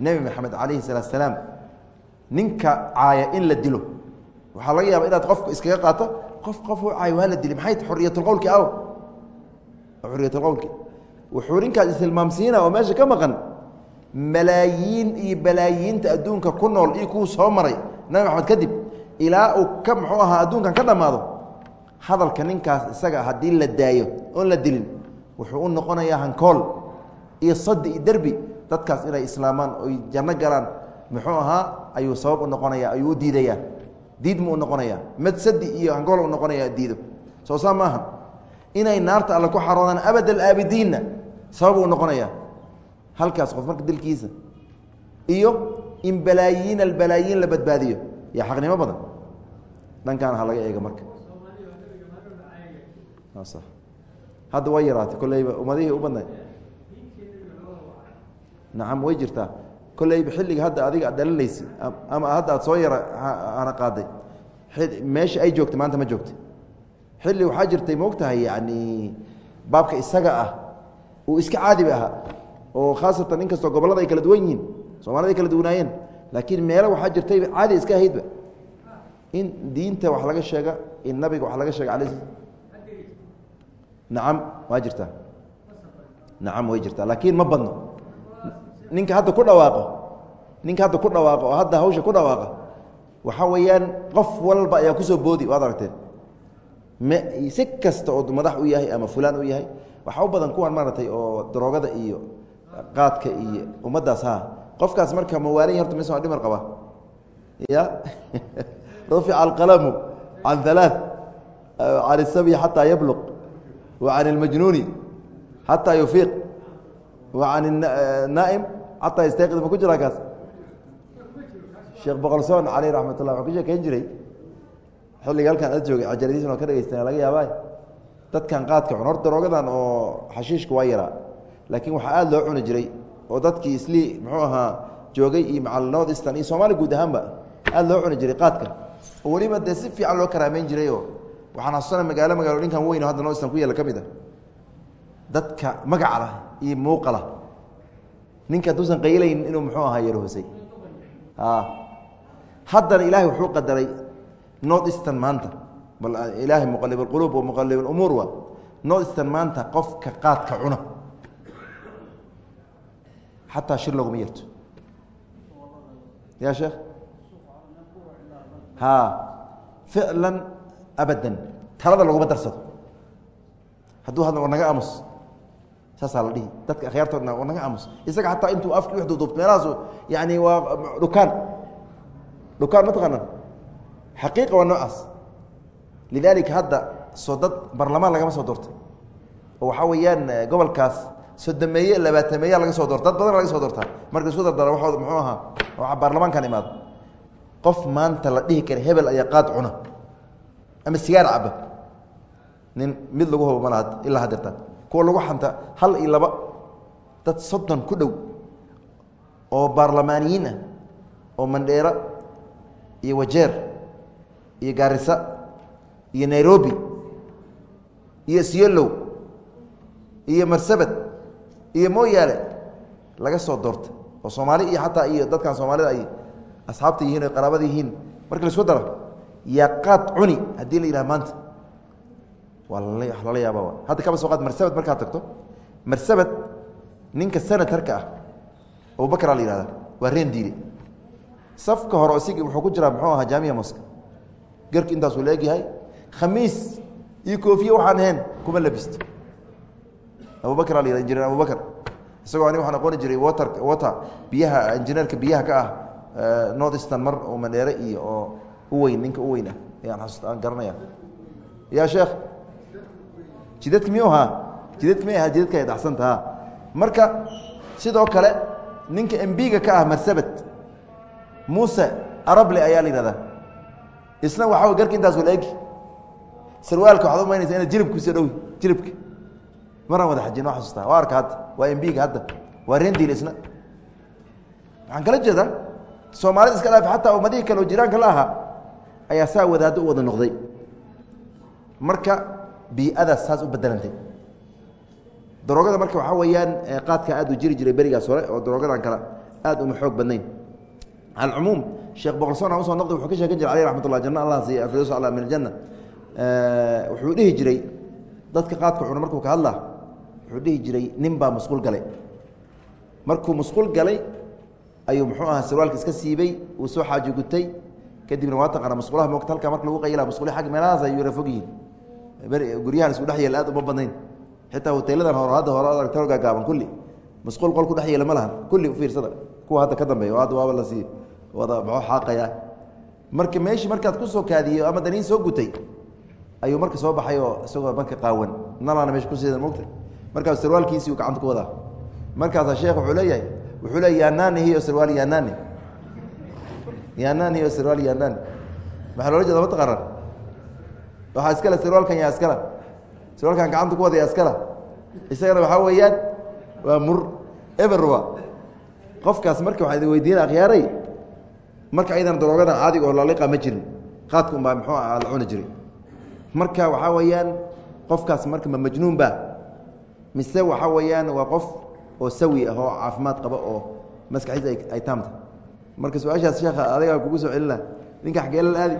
Nebi maxamed calayhi salaatu salaam ninka caaya in la dilo. Waxaa laga yaaba inaad qofku iskaga qaato qof qof u caayo waa la dili maxay xuriyatulqowlki aw? Xuriyatulqowlki wuxuu ninkaas istilmaamsiina oo meesha ka maqan malaayiin iyo balaayiinta adduunka ku nool iyo kuwu soo maray. Nabi maxamed kadib ilaa uu ka muxuu ahaa adduunkan ka dhammaado hadalka ninkaas isaga haddii la daayo oon la dilin wuxuu u noqonayaa hankool iyo sadi iyo derbi dadkaas inay islaamaan oy janno galaan. Muxuu ahaa? Ayuu sabab u noqonaya ayuu u diidayaa. Diid mu u noqonaya mad sadi iyo hankool u noqonaya diido. Soo saa maaha inay naarta alle ku xaroodaan abad alaabidiinna sabab u noqonaya halkaas qof marka dilkiisa iyo in balaayiin albalaayiin la badbaadiyo yaa xaqnimo badan. Dhankaana ha laga eega marka hadda way yaraatay kolleyba ummadihii u badnay. Nacam way jirtaa. Kolleyba xilliga hadda adiga ad dhalinaysa ama hadda aad soo yara ana qaaday. Meesha ay joogtay maanta ma joogta xilli waxaa jirtay maogtahay yani baabka isaga ah uu iska caadiba ahaa oo khaasatan in kastoo gobollada ay kala duwan yihiin soomaalida ay kala duwanaayeen. Laakiin meelo waxaa jirtayba caadi iska ahaydba in diinta wax laga sheega in nabiga wax laga sheega ala nacam waa jirtaa. Nacam way jirtaa. Laakiin ma badno. Ninka hadda ku dhawaaqo ninka hadda ku dhawaaqo oo hadda hawsha ku dhawaaqa waxaa weeyaan qof walba ayaa ku soo boodi waad aragteen. Si kasta oo madax u yahay ama fulaan u yahay waxaa u badan kuwan maaratay oo daroogada iyo qaadka iyo ummaddaas ha qofkaas marka mawaalay horta mis waa dhimar qaba. Ya rufica alqalamu can alaa can isabi xataa yabluq. wa can اlmajnuuni xataa yufiiq wa can الnaa'im xataa yastayqid ma ku jiraa kaas sheekh boqolsoon caleyh raxmat ullah waxuu ka sheekeyn jiray xilliga halkaan ad joogay cajaladiisna ka dhegeysta laga yaaba dadkan qaadka cun horta daroogadan oo xashiishka waa yaraa laakiin waxaa aada loo cuni jiray oo dadkii islii muxuu ahaa joogay iyo macal north eastern iyo soomaaliya guud ahaanba aada loo cuni jiray qaadka oo weliba dee si fiican loo karaameyn jiray oo waxaan xasuusana magaalo magaalo ninkan weyn oo hadda north eastern ku yaalla ka mid a. Dadka magaca lah iyo muuqa lah ninka hadduusan qaylayn inuu muxuu ahaa yaro hoosay? Haddana ilaahay wuxuu qadaray north eastern maanta. Bal ilaahay muqalib alquluub wa muqalib alumuur wa. North eastern maanta qofka qaadka cuna. Xataa shir looguma yeerto. Ya sheekh? Ha ficlan abadan talada laguma darsado. Hadduu hadla war naga aamus saasaa la dhihi. Dadka akhyaartoodna war naga aamus. Isaga xataa intuu afki u duuduubto meelahaasu yani waa dhukaan dhukaan ma taqaanaan? Xaqiiqa waa noocaas. Lidaalika hadda soo dad barlamaan lagama soo doortay oo waxaa weeyaan gobolkaas sodomeeye labaatameeya laga soo doorta dad badan laga soo doortaa. Marka isku dardara waood muxuu ahaa waa baarlamaankan imaado. Qof maanta la dhihi kara hebel ayaa qaad cuna ama sigaar caba nin mid lagu hubo malaha ilaa hadeertaan kuwa lagu xanta hal iyo laba dad soddon ku dhow oo baarlamaaniyiin ah oo mandheera iyo wajeer iyo gaarisa iyo nairobi iyo siyolow iyo marsabed iyo mooyaale laga soo doorta. Oo soomaali iyo xataa iyo dadkan soomaalida ay asxaabta yihiin o qaraabada yihiin marka la isku daro yaa qaad cuni. Haddii la yidhaha maanta. Waa lala yaaba hadda kaba soo qaad marsabed markaad tagto. Marsabed ninka senatarka ah abubakraa la yihahda waa reen diile safka hore isigi wuxuu ku jiraa muxuu ahaa jaamiya moska garki intaasuu la egyahay khamiis iyo koofiye waxaan ahayn kuma labisto. Abubakra la yihah injineer abubakr isagoo ani waxaan aqooni jiray water water biyaha injineerka biyaha ka ah north eastern mar oo mandheere iyo oo u weyn ninka u weyn ah ayaan xasuust aan garanaya ya sheekh jidadka miyuu ahaa? Jidadka mi ahaa jidadka ay dhaxsanta ha marka sidoo kale ninka embiga ka ah marsabed muuse arable ayaa la yihahdaa isna waxaa garka intaasu la egi. Sarwaalka waxaad umaynaysa inaad jilibkuisa dhowi jilibka. Maraan wada xajin waa xasuustaa waa arka hadda waa embiga hadda. Waa rendiil isna. Waxaan kala jeedaa soomaalida iska dhaafi xataa ummadihii kale oo jiraanka la ahaa ayaa saa wadaaddo u wada noqday. Marka bii'adaas saas u bedelantay daroogada marka waxaa weeyaan qaadka aad u jiri jiray berigaas hore oo daroogadan kale aad uma xoog badnayn. Alcumuum sheekh boqolson aan u soo noqday wuxuu ka sheekan jiray aleyh raxmat ullah janna allah siiya firdaws allah min aljanna wuxuu dhihi jiray dadka qaadka cuna markuu ka hadlaa wuxuu dhihi jiray nin baa musquul galay. Markuu musquul galay ayuu muxuu ahaa sarwaalka iska siibey uu soo xaaji gutay kadibna waa taqaana musqulaha moogta marka lagu qayla musquli ag meelahaas ay yara fog yihiin guryahan isku dhex yeela aad uma badnayn. Xitaa hoteeladan hore hadda hore aragtoo gaagaaban kulli. Musquul qol ku dhex yeela ma lahan kulli ufiirsada kuwa hadda ka dambeeya oo hadda waaba la sii wada maxoo xaaqaya. Marka meeshii markaad ku soo kaadiyo ama daniin soo gutay ayuu marka soo baxay oo isagoo marka qaawan. Nalaana meesha kusiida mogta markaas sarwaalkiisii uu gacanta ku wadaa. Markaasaa sheekh wuxuu leeyahay wuxuu leeya yaanaani hiyo sarwaal yaanaani yaanaani hiyo sarwaal yaanaani maxaa loola jeeda mataqaanaan waxaa iskale sarwaalkan yaa iskala. Sarwaalkan gacanta ku wadaya iskala. Isagana waxaa weeyaan waa mur eberwa qofkaas marka waxaa idin weydiina akhyaaray marka aydan daroogadan caadiga oo laliqa ma jirin. Qaadka unbaa muxuu ah la cuni jiray. Marka waxaa weeyaan qofkaas marka ma majnuun ba mise waxaa weeyaan waa qof oo sawi ah oo caafimaad qaba oo maskaxiisa ay taamta marka su'aashaas sheekha adagaa kugu soo celina. Ninka xageelal aadi?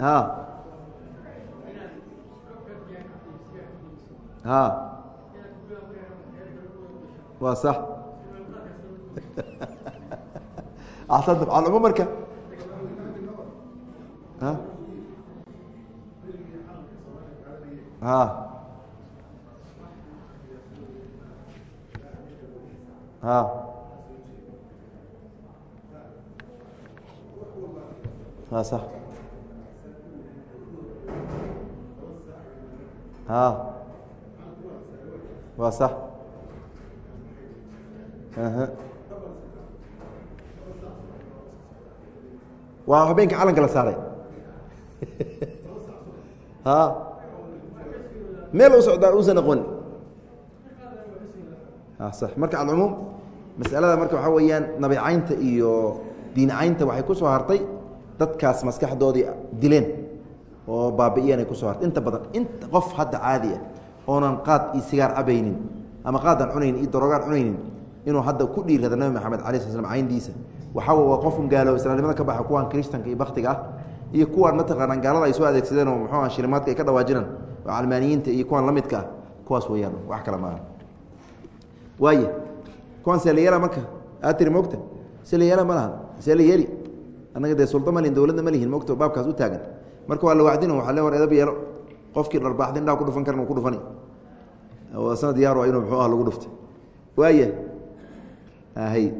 A a waa sax. Axsanta alcuma marka. A a a a sax a waa sax waa habeenka calanka la saaray meel u socdaa uusan aqoon marka alcumuum masalada marka waxaa weeyaan nabicaynta iyo diincaynta waxay ku soo hartay dadkaas maskaxdoodii dileen oo baabi'iyeen ay ku soo hartay. Inta badan inta qof hadda caadi ah oonan qaad iyo sigaar cabaynin ama qaadaan cunaynin iyo daroogaan cunaynin inuu hadda ku dhiirrada nabi maxamed alai sl slam cayndiisa waxaa waa qofun gaalo islaamnimada ka baxa kuwaan kristanka iyo baktiga ah iyo kuwaan mataqaanaa gaalada ay soo adeegsadeen oo muxuuha shilimaadka ay ka dhawaajinaan oo calmaaniyiinta iyo kuwaan la midka ah kuwaas weeyaan wax kale maaha waay kuwaan see la yeela marka? Aad tiri mogta see la yeela ma lahan see annaga dee sulda ma lihin dowladna ma lihin mogto baabkaas u taagan. Marka waa la wacdin waa le war edab yeelo. Qofkii dharbaaxda indhaha ku dhufan karan uu ku dhufani. Sana diyaar waa inuu muxuu ah lagu dhuftay. Waaya hay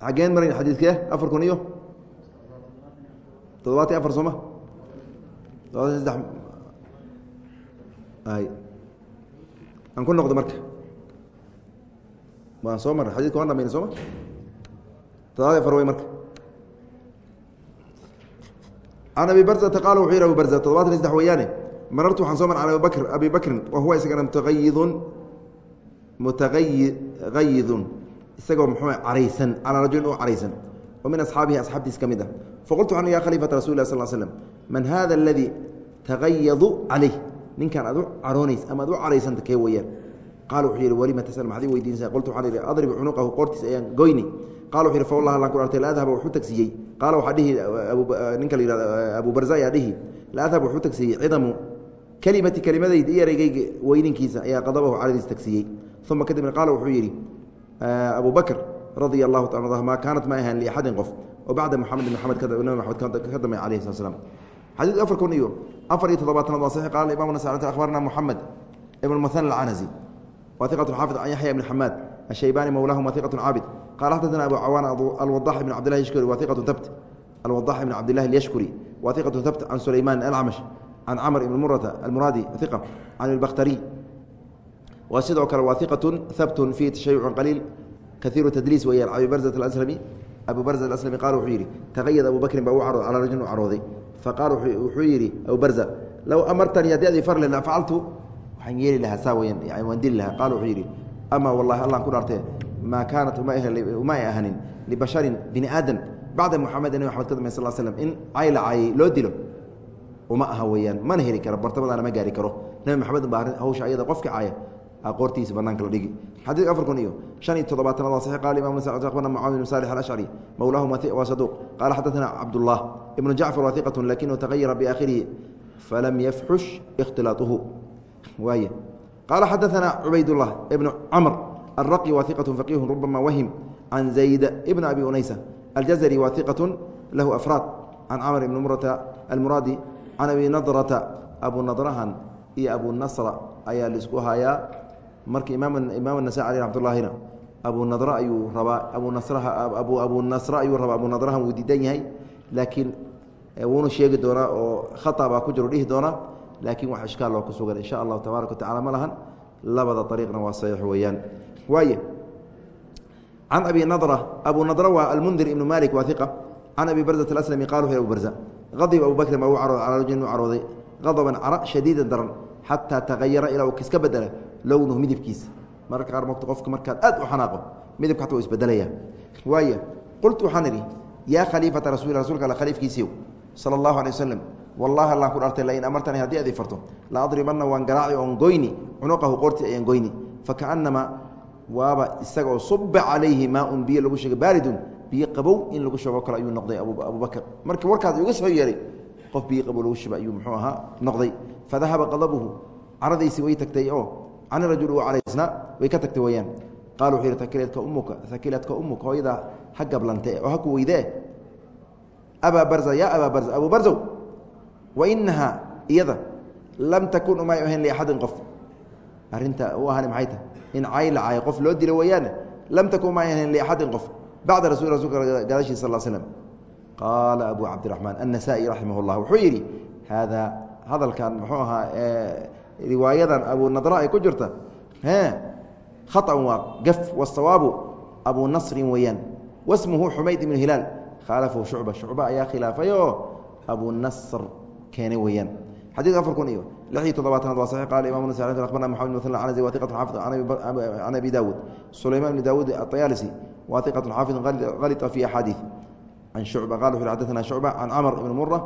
xaggeen marayn xadiidkee afar kun iyo toddobaatan afar sooma todobatan saddex hay aan ku noqdo marka. Waan soo marray. Xadidka waan dhamayna sooma wey marka can abi barzata qaala wuxuu abu barza toddobaatan iyo saddex weeyaane marartu waxaan soo mar cala abibakr abi bakrin wa huwa isagana mutaqayidun mutaqayidun isagoo muxuu caraysan calaa rajulin u caraysan oo min asxaabihi asxaabtiis ka ah. Faqultu waxaan ya khaliifata rasul lah sal slm man hada aladii tagayadu calayh ninkan aad u caroonays ama aad u caraysanta kee weeyaan? Qaala wuxuu yidhi walima tasal maxad weydiinaysaa qultu waxaan adrib cunuqahu qoortiis ayaan goyni adhaba wuxuu tagsiiyey qaala waxaa dhihi ninka la yihahdo abu barza ayaa dhihi la adhaba wuxuu tagsiiyey cidamu kelimati kelimadayda iyo ereygeyga weyninkiisa ayaa qadabahu caladiis tagsiiyey uma kadibna qaala wuxuu yidhi abu bakr radia allahu ta ma kaanat ma ahaan liaxadin qof oo bacda muxamedin maxamed nabi maxamed ka damay alayhi slat slam xadiidka afar kun iyo afar iyo toddobaatanaad waa saxix qaala imam nasai akhbarna muxamed ibn muhan alcanazi wa iqat xaafid can yaxya ibn xamaad الشhيباني mولاهم وثقة cاabد قال xdثna أبو cawان الوضاح بن عبد الله يشكري وثقة ثبت الوضاح بن عبد الله اليشكري وثقة ثبت عن سليمان الأعمش عن cمر بن مرة المرادي ثقة عن البختري wa sidoo kale واثقة ثبت في تشhيع قليل كثير تدليس weyaan أبي برزة الأسلمي أبو برزة الأسلمي قال wuxuu yihi تغyد أبو بكrin ba u carooday calى rajل u carooday faqاal wuxuu yihi أبو برزة low أmartنii haddii ad far le facaltu waxaan yeeli lahaa saa weyaan waan dili lahaa qaal wuxuu yidhi ama wallahi allan ku dhaartee maa kaanat uma ay ahanin libasharin bini aadan bacda muxamed nabi maxamed ka dambe sal slm in cayla caayay loo dilo. Uma aha weeyaan mana heli karo bartamadaana ma gaari karo. Nabi maxamed baa hawsha ayada qofka caaya qoortiisa banaanka la dhigi. Xadiidka afar kun iyo shan iyo toddobaatanaad waa saxiix qaala imam akhbarna mucaawiya bn salix alashcari mowlaahum waa saduuq. Qaala xadaثna cabdullah ibnu jacfar waa hiqatu lakinahu tagayara biaakhirihi falam yafxush ikhtilaaطuhu waay qال xdثna cubaydاللh بن cmر الرقي wa ثiqة فقيه رbama whm عan زayd بن أbي unayسة الجزري wa ثiqة lahu أفrاad عan cmر بن mرة الmuraadi عan أbi نdرةa أbu نdرhan iyo أbu نصر ayaa lisku hayaa marka imaam النسائي عليه رحمت اللahina abu nr ayuu rabaa abu abu نصr ayuu rabaa abu نdرhan wuu diidan yahay laakiin wuuna sheegi doonaa oo khaطأ baa ku jiro dhihi doonaa laakiin wax ishkaal oo ku sugan insha allahu tabaaraka watacala ma lahan. Labada ariiqna waa saxiix weeyaan. Waay can abi nadra abu nadra waa almundir ibnu malik waa iqa can abi barzat aslami qal wuxu barza. Qadib abu bakrin baa u calaa rajulin u qadaban cara shadiidan daran xataa tagayara ilaa uu kiska bedela lownuhu midibkiisa. Mararka qaar mogta qofka markaad aad u xanaaqo midibka xata u isbedelaya waay qultu waxaan idhi yaa khaliifata rasul rasulka all khaliifkiisiiw sala allahu alay waslem wallahi allaan ku dhartay lain amartani haddii ad i farto la adribanna waan garaaci oon goyni cunuqahu qoorti ayaan goyni. Fakaanama waaba isaga oo suba calayhi maaun biyo lagu sheegay baaridun biyo qabow in lagu sheego kale ayuu noqday abubakr markii warkaas iga soo yeehay qof biyo qabow lagu shuba ayuu muxuu ahaa noqday. Fadahaba qadabuhu caradiisii way tagtay oo can rajul calaysna way ka tagtay weyaan qaal wuxuu yihi takiladka umuka takiladka umuka hooyadaa ha gablante oo ha ku weydee abaa barza yaa abaa barza abu barzow wainahaa iyada lam takun umay ahayn liaxadin qof. Arinta u ahani maxay tahay? In cay qof loo dilo weeyaane lam takun umay ahayn liaxadin qof. Bacda rasul rasulka gadaashii sal slm qaala abu cabdiraxmaan annasaa-i raximah اllah wuxuu yidhi haadaa hadalkan muxuu ahaa riwaayadan abu nadra ay ku jirta. Khaطan waa gaf wasawaabu abu nasrin weeyaan. Wasmuhu xumayd ibnu hilaal. Khaalafahu shucba shucba ayaa khilaafay oo abu nasr keenay weyaan xadiidka afar kun iyo lix iyo toddobaatanaad waa saxiix. Qaala imam nasa akhbarna maxamed bin msl canazi wa iqatun xaafid can abi daawud sulayman bni daawud atayaalisi wa iqatun xaafidun halita fi axaadiid can shucba qala wuxu xadana shucba can camr ibn mura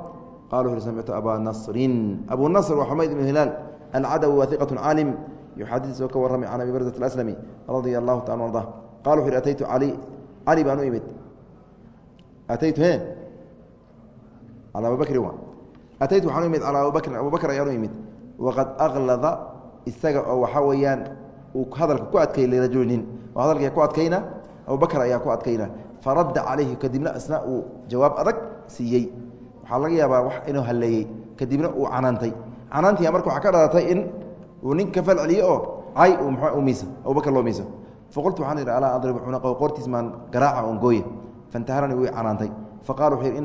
qala wuxu samictu abaa nasrin. Abu nasr waa xumayd ibn hilaal alcadawi wa iqatun caalim. Yuxadis oo ka warramay can abi barzat alaslami radia allahu tacala arda qala wuxu hi ataytu cali cali baan u imid. Ataytu he? Ala abubakri ataytu waxaan u imid calى abu bakrin abu bakr ayaan u imid waqad aklada isaga oo waxaa weeyaan uu hadalka ku adkay lirajuli nin oo hadalka ku adkayna abubakr ayaa ku adkayna faradda calayhi kadibna isna uu jawaab adag siiyey waxaa laga yaabaa wax inuu halleeyey kadibna uu canaantay canaantiya marka waxaa ka dhalatay in uu nin ka falceliyo oo cay uu mxu miisa abubakr loo miisa faqultu waxaan idhi alaa adribu cunaqahu qoortiis maan garaaca oon gooye fantaharanii wii canaantay faqala wuxuu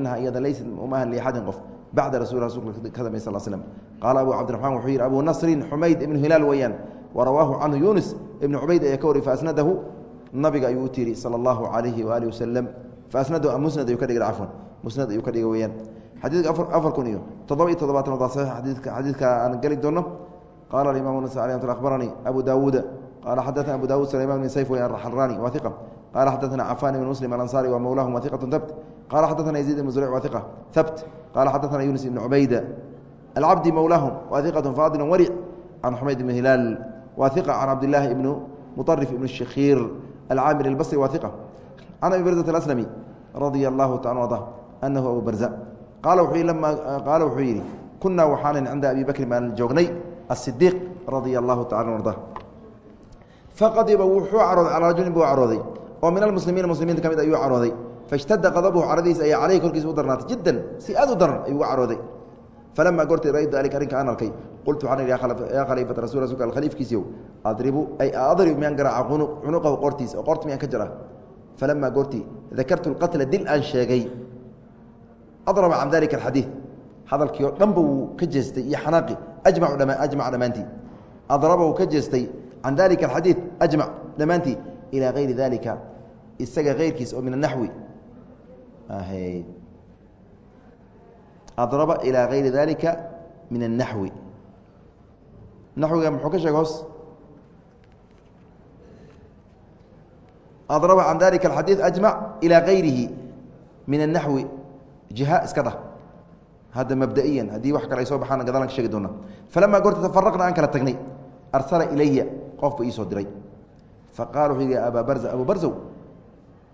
bacda rasulka ka dambe sal slm qaala abu cabdiraxmaan wuxuu yidhi abu nasrin xumayd ibnu hilaal weeyaan warawaahu canhu yunis ibnu cubayd ayaa ka wariy faasnadahu nabiga ayuu u tiiri sala allahu calayhi waaalih wasalam faasnadahu musnad ayuu ka dhigay cafwan musnad ayuu ka dhigay weeyaan xadiidka afar kun iyo toddoba iyo toddobaatan waa saxiix xadiidka aan geli doono qaala alimaam nas alي akhbaranii abu daawuuda qaala xadaثna abu dawud sulayman bn sayf weyan xarani wa iqa qal xadana cafan ibn muslim aansari wa mawlahm waiqat habt qala xadana yaziid ibn zurc waiqa habt qala xadana yunis ibn cubayda alcabdi mawlaahum waiqatu faadil waric can xumayd ibn hilaal waiqa can cabdilaahi ibn muarif ibn shakhiir alcaamir albasri waiqa can abi barzat aslami radia allahu taala ada anahu abu barza qaala wuxuu yidhi kunaa waxaanan cinda abi bakrin baan joognay asidiiq radia allahu taala arda faqadiba wuxuu carooday calaa rajulin buu carooday oo min almuslimiina muslimiinta ka mid ayuu carooday. Faishtada qadabuhu caradiisa ayaa caleyhi korkiisa u darnaatay jiddan si aad u daran ayuu uga carooday. Falamaa goortay raytu dalik arrinka aan arkay qultu waxaan idhi yaa khaliifata rasul rasulka alkhaliifkiisiyow adribu ay adribu miyaan garaaca cunuqahu qoortiisa oo qoorta miyaan ka jira? Falamaa goortii dakartu lqatla dil aan sheegay. Adraba can dalika alxadiid hadalkii oo dhanba wuu ka jeestay iyo xanaaqi ajmac dhammaantii adraba ka jeestay can dalika alxadiid ajmac dhammaantii ilaa gayri dalika isaga keyrkiis oo min anaxwi adraba ilaa gayri dalika min annaxwi naxwiga muxuu ka sheega hoos? Adraba can dalika alxadiid ajmac ilaa gayrihi min annaxwi jiha iska dhah hadda mabdaiyan haddii wax kale ay soo baxaan gadalan ka sheegi doona. Falamaa goorta tafaraqna aan kala tagnay arsala ilaya qofbu iisoo diray faqala wuxuu yidhi abaa barza abu barzow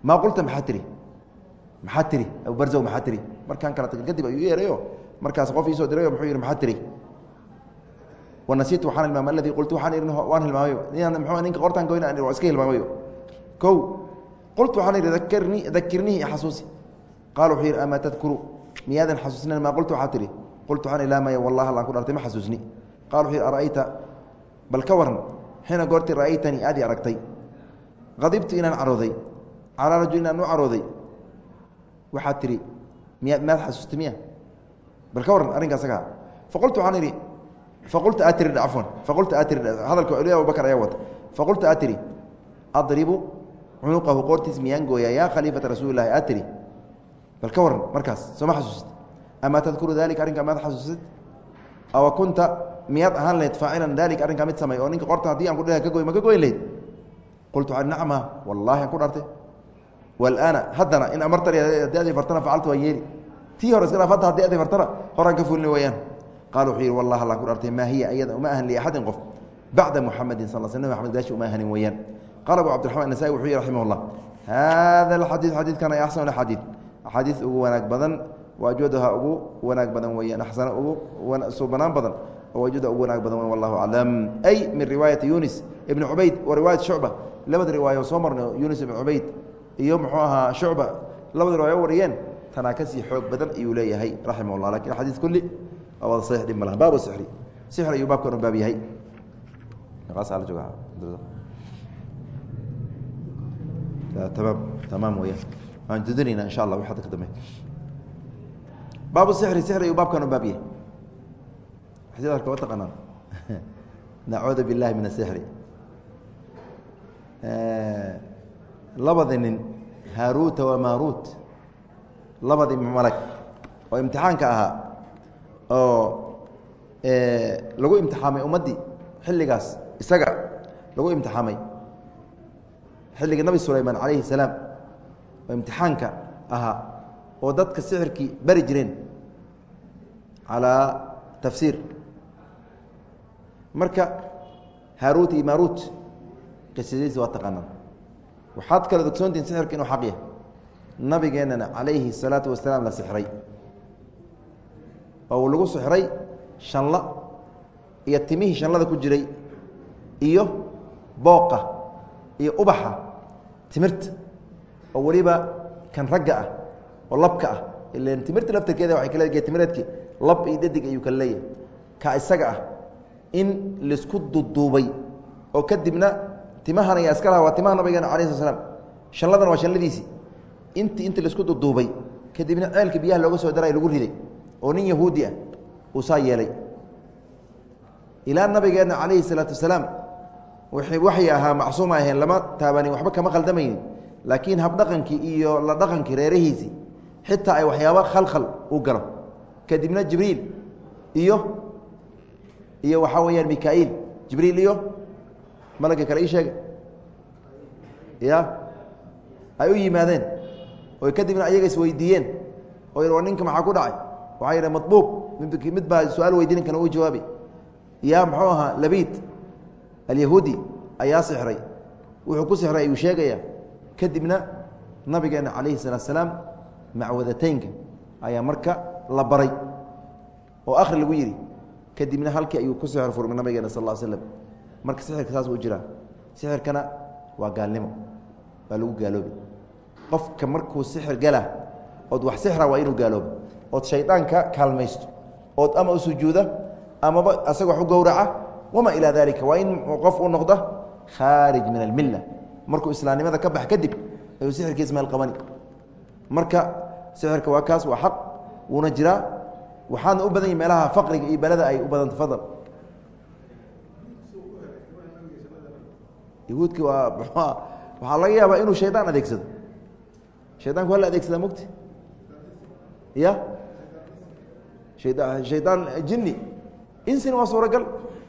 maa qulta maxaa tiri maxaa tiri abu barzow maxaa tiri markaan kala tagin kadib ayuu yeerayo markaas qof iisoo dirayo muxuu yidhi maxaa tiri wanasiitu waxaan hilmaamay aladii qultu waxaan waan hilmaamayo inaan mxuu ninka qortaan goyna aan waa iska hilmaamayo kow qultu waxaan idhi dakirnii dakirnihi xasuusi qala wuxuu yidhi amaa tadkuru miyaadan xasuusnan maa qultu waxaa tihi qultu waxaan ilaa maya wallahi allaan ku dhartay ma xasuusni qadibtu inaan carooday. Calaa inaan u carooday. Waxaad tihi miya maad xasuustay miya bal ka warran arrinka asagaa faqultu waxaan idhi faqulta aad tiri cafwan faqulta aad tiri hadalka oli abubakar ayaa wata. Faqulta aad tiri adribu cunuqahu qoortiis miyaan gooyaa yaa khaliifata rasuulilahi aad tiri bal ka waran markaas sooma xasuusid amaa tadkuru dalika arrinkaa maad xasuusid awa kunta miyaad ahaan lahayd faacilan dalika arrinkaa mid samay oo ninka qorta haddii aan kudheh ka goy ma ka goyn lahayd qultu nacma wallaahi aan ku dhaartay walaana haddana in amartani haddii adi fartana facaltu waa yeeli tii hore iska dhaaf hadda haddii adi fartana horaan ka fulina weeyaan qaala wuxuu yidhi wallah allaan ku dhaartay maa hiya ayada uma ahan liaxadin qof bacda muxamedin sal sl nbi maxamed gaashi uma ahanin weeyaan qaala abu cabdiraxman nasai wuxuu yihi raximah llah hada alxadiid xadiidkan ay axsan axaadiid axaadiis ugu wanaag badan waajudaha ugu wanaag badan weeyaan axsana ugu subanaan badan waajuda ugu wanaag badan weyan wallahu aclam ay min riwaayati yunis ibni cubayd wa riwaayat shucba labada riwaayo soo marnay yunis ibn cubayd iyo muxuu ahaa shucba labada riwaayo wariyeen tanaa ka sii xoog badan ayuu leeyahay raximah llah laakiin xadiis kulli waa wada saxiix dhib ma laha baabu sixri sixri ayuu baabkan u baab yahay. Ka baabu sixri sixri ayuu baabkan u baab yahay. Taqaanaan. Nacuudu billahi min asixri labadii nin haaruuta wa maaruut labadii malag oo imtixaanka ahaa oo lagu imtixaamay ummaddii xilligaas isaga lagu imtixaamay. Xilligii nabi sulaymaan calayhi salaam oo imtixaanka ahaa oo dadka sixirkii bari jireen calaa tafsiir. Marka haaruut iyo maaruut qisadiisa waa taqaanaan. Waxaad kala ogsoontihin sixirka inuu xaq yahay. Nabigeennana calayhi الsalaatu wasalaam la sixray. Oo uu lagu sixray shanla iyo timihii shanlada ku jiray iyo booqa iyo ubaxa timirta. Oo weliba kan ragga ah oo labka ah. Ilan timirta laftarkeeda waay kale geetimireedki lab iyo dadig ayuu kala leeyahay. Ka isaga ah in la isku duduubay oo kadibna timahan ayaa iska laha waa timaha nabigeena alai sla slam shanladan waa shanladiisii inti inta la isku duduubay. Kadibna ceelka biyaha looga soo daray lagu riday. Oo nin yahuudi ah uu saa yeelay. Ilaa nabigeena calayhi salaatu wasalaam waxay ahaa macsuuma aheen lama taabanin waxba kama khaldamaynin laakiin habdhaqankii iyo la dhaqankii reerahiisii xitaa ay waxyaaba khalkhal u galo. Kadibna jibriil iyo iyo waxaa weeyaan mika-iil jibriil iyo malagga kale ii sheega ya ay u yimaadeen. Oo kadibna ayaga isweydiiyeen. Oo war ninka maxaa ku dhacay? Waxaa yidha mabuub mid baa su'aal weydiinin kana u jawaabay yaa muxuu ahaa labiid alyahuudi ayaa sixray. Wuxuu ku sixray ayuu sheegaya kadibna nabigeena calayhi salaat salaam macwadataynka ayaa marka la baray. Oo akhri lagu yidhi. Kadibna halkii ayuu ku sixir furmay nabigeena sal l slam marka sixirka saas u jiraa. Sixirkana waa gaalnimo waa lagu gaaloobi. Qofka markuu sixir gala ood wax sixra waa inuu gaaloobo. Ood shaydaanka kaalmaysto ood ama u sujuuda amaba asaga wax u gowraca wamaa ilaa dalika waa in qof u noqda khaarij min almilla markuu islaamnimada ka bax kadib ayuu sixirkiis meel qabani. Marka sixirka waa kaas waa xaq wuuna jiraa. Waxaadna u badan yahi meelaha faqriga iyo belada ay u badanta fadal yahuudki waa waxaa laga yaabaa inuu shaydaan adeegsado. Shaydanku waa la adeegsadaa mogti ya shaydaan jinni. Insina waa suuragal.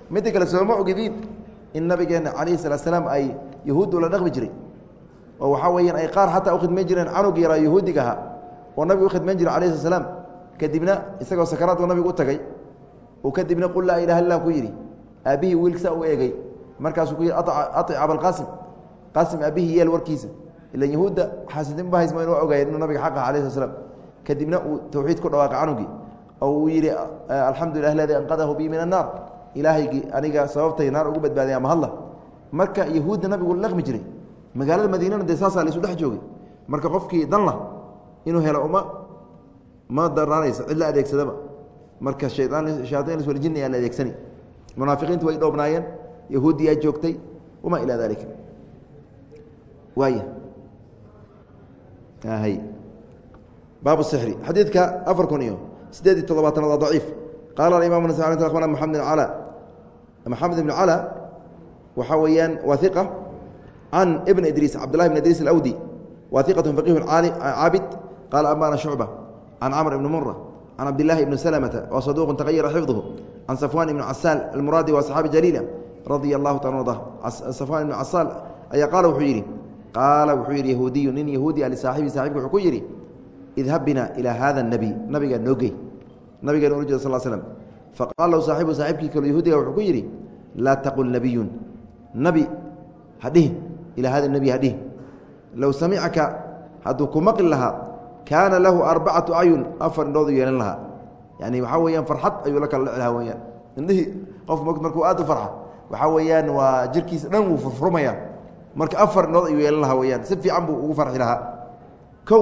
Midda kale sooma ogediin in nabigeena calayhi salaat slaam ay yahuuddu la dhaqmi jiray. Oo waxaa weyaan ay qaar xataa u khidmayn jireen canug yaraa yahuudiga ahaa oo nabigu u khidmayn jiray alayh slat slaam kadibna isagoo sakaraadku nabigu u tagay uu kadibna qul laa ilaha illah ku yidhi aabbihii wiilksaa u eegay markaasuu ku yidhi aic abalqaasim qaasim aabbihii yeel warkiisa. Ilan yahuudda xaasidnimo ba haysma inuu ogaayeen inuu nabiga xaq ah slat slam kadibna uu tawxiid ku dhawaaqay canugii oo uu yidhi alxamdu lilah ladii anqadahu bi min annaar ilaahaygii aniga sababtay naar ugu badbaaday ama marka yahuudda nabigu la dhaqmi jiray magaalada madiinana dee saasaa la isu dhex joogay. Marka qofkii danla inuu helo uma ma daraanaysa cid la adeegsadaba. Marka hayaan shayain waljin ayaa la adeegsani. Munaafiqiintu way dhoobnaayeen yahuuddiyaa joogtay wamaa ilaa dalika waaya. Baabu sixri. Xadiidka afar kun iyo sideed iyo toddobaatanaad waa daciif. Qaala aimam nas akhbarna maxamed maxamed ibn cala. Waxaa weeyaan waa iqa ibn idriis cabdullahi bn idriis alawdi wa iqatu faqihu caabid. Qaala ambana shucba can camr ibni mura can cabdillaahi ibni slmata wa saduuqu tagayara xifduhu can safwan ibni casaal almuraadi waa saxaabi jaliila radia allahu taala arda safwan ibni casaal ayaa qaala wuxuu yidhi qaala wuxuu yidhi yahuudiyu nin yahuudi a lisaaxibi saaxibka wuxuu ku yidhi idhab bina ilaa hada اnabiy nabigaa noo gey nabigeena ula jeeda sal slm faqaala lahu saaxibu saaxibkii kalo yahuudiga wuxuu ku yidhi laa taqul nabiyun. Nabi hadhihin ilaa hada nebi hadhihin low samicaka hadduu ku maqli lahaa kaana lahu arbacatu acyun afar indhoodu yeelan lahaa. Yani waxaa weyaan farxad ayuu la kala dheci lahaa weyaan indhihii qof markuu aad u farxa waxaa weeyaan waa jirkiisa dhan wuu furfurmaya. Marka afar indhood ayuu yeelan lahaa weyaan si fiican buu ugu farxi lahaa. O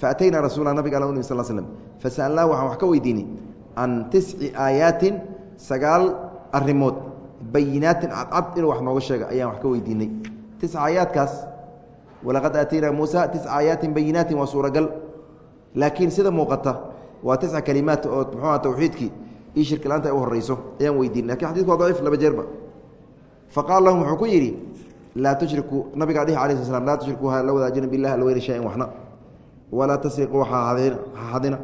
faataynaa rasuula nabig al nbi sal slm fasalnaahu waxaan wax ka weydiinay. Can tisci aayaatin sagaal arimood bayinaatin cadcad inuu wax nooga sheega ayaan wax ka weydiinay. Tis aayaadkaas walaqad aataynaa muusa tis aayaatin bayinaatin waa suuragal. Laakiin sida muuqata waa tisca kalimaat oo muxuuha tawxiidkii io shirki laanta ay u horeyso ayaan weydiinay. Lakin xadidku waa daciif laba jeerba faqaala lahum wuxuu ku yidhi laa tushriku nabigaa dhihi alai sl laa tushrikuu ha la wadaajina bilah alweyna shayan waxna. Walaa tasriquu ha hadina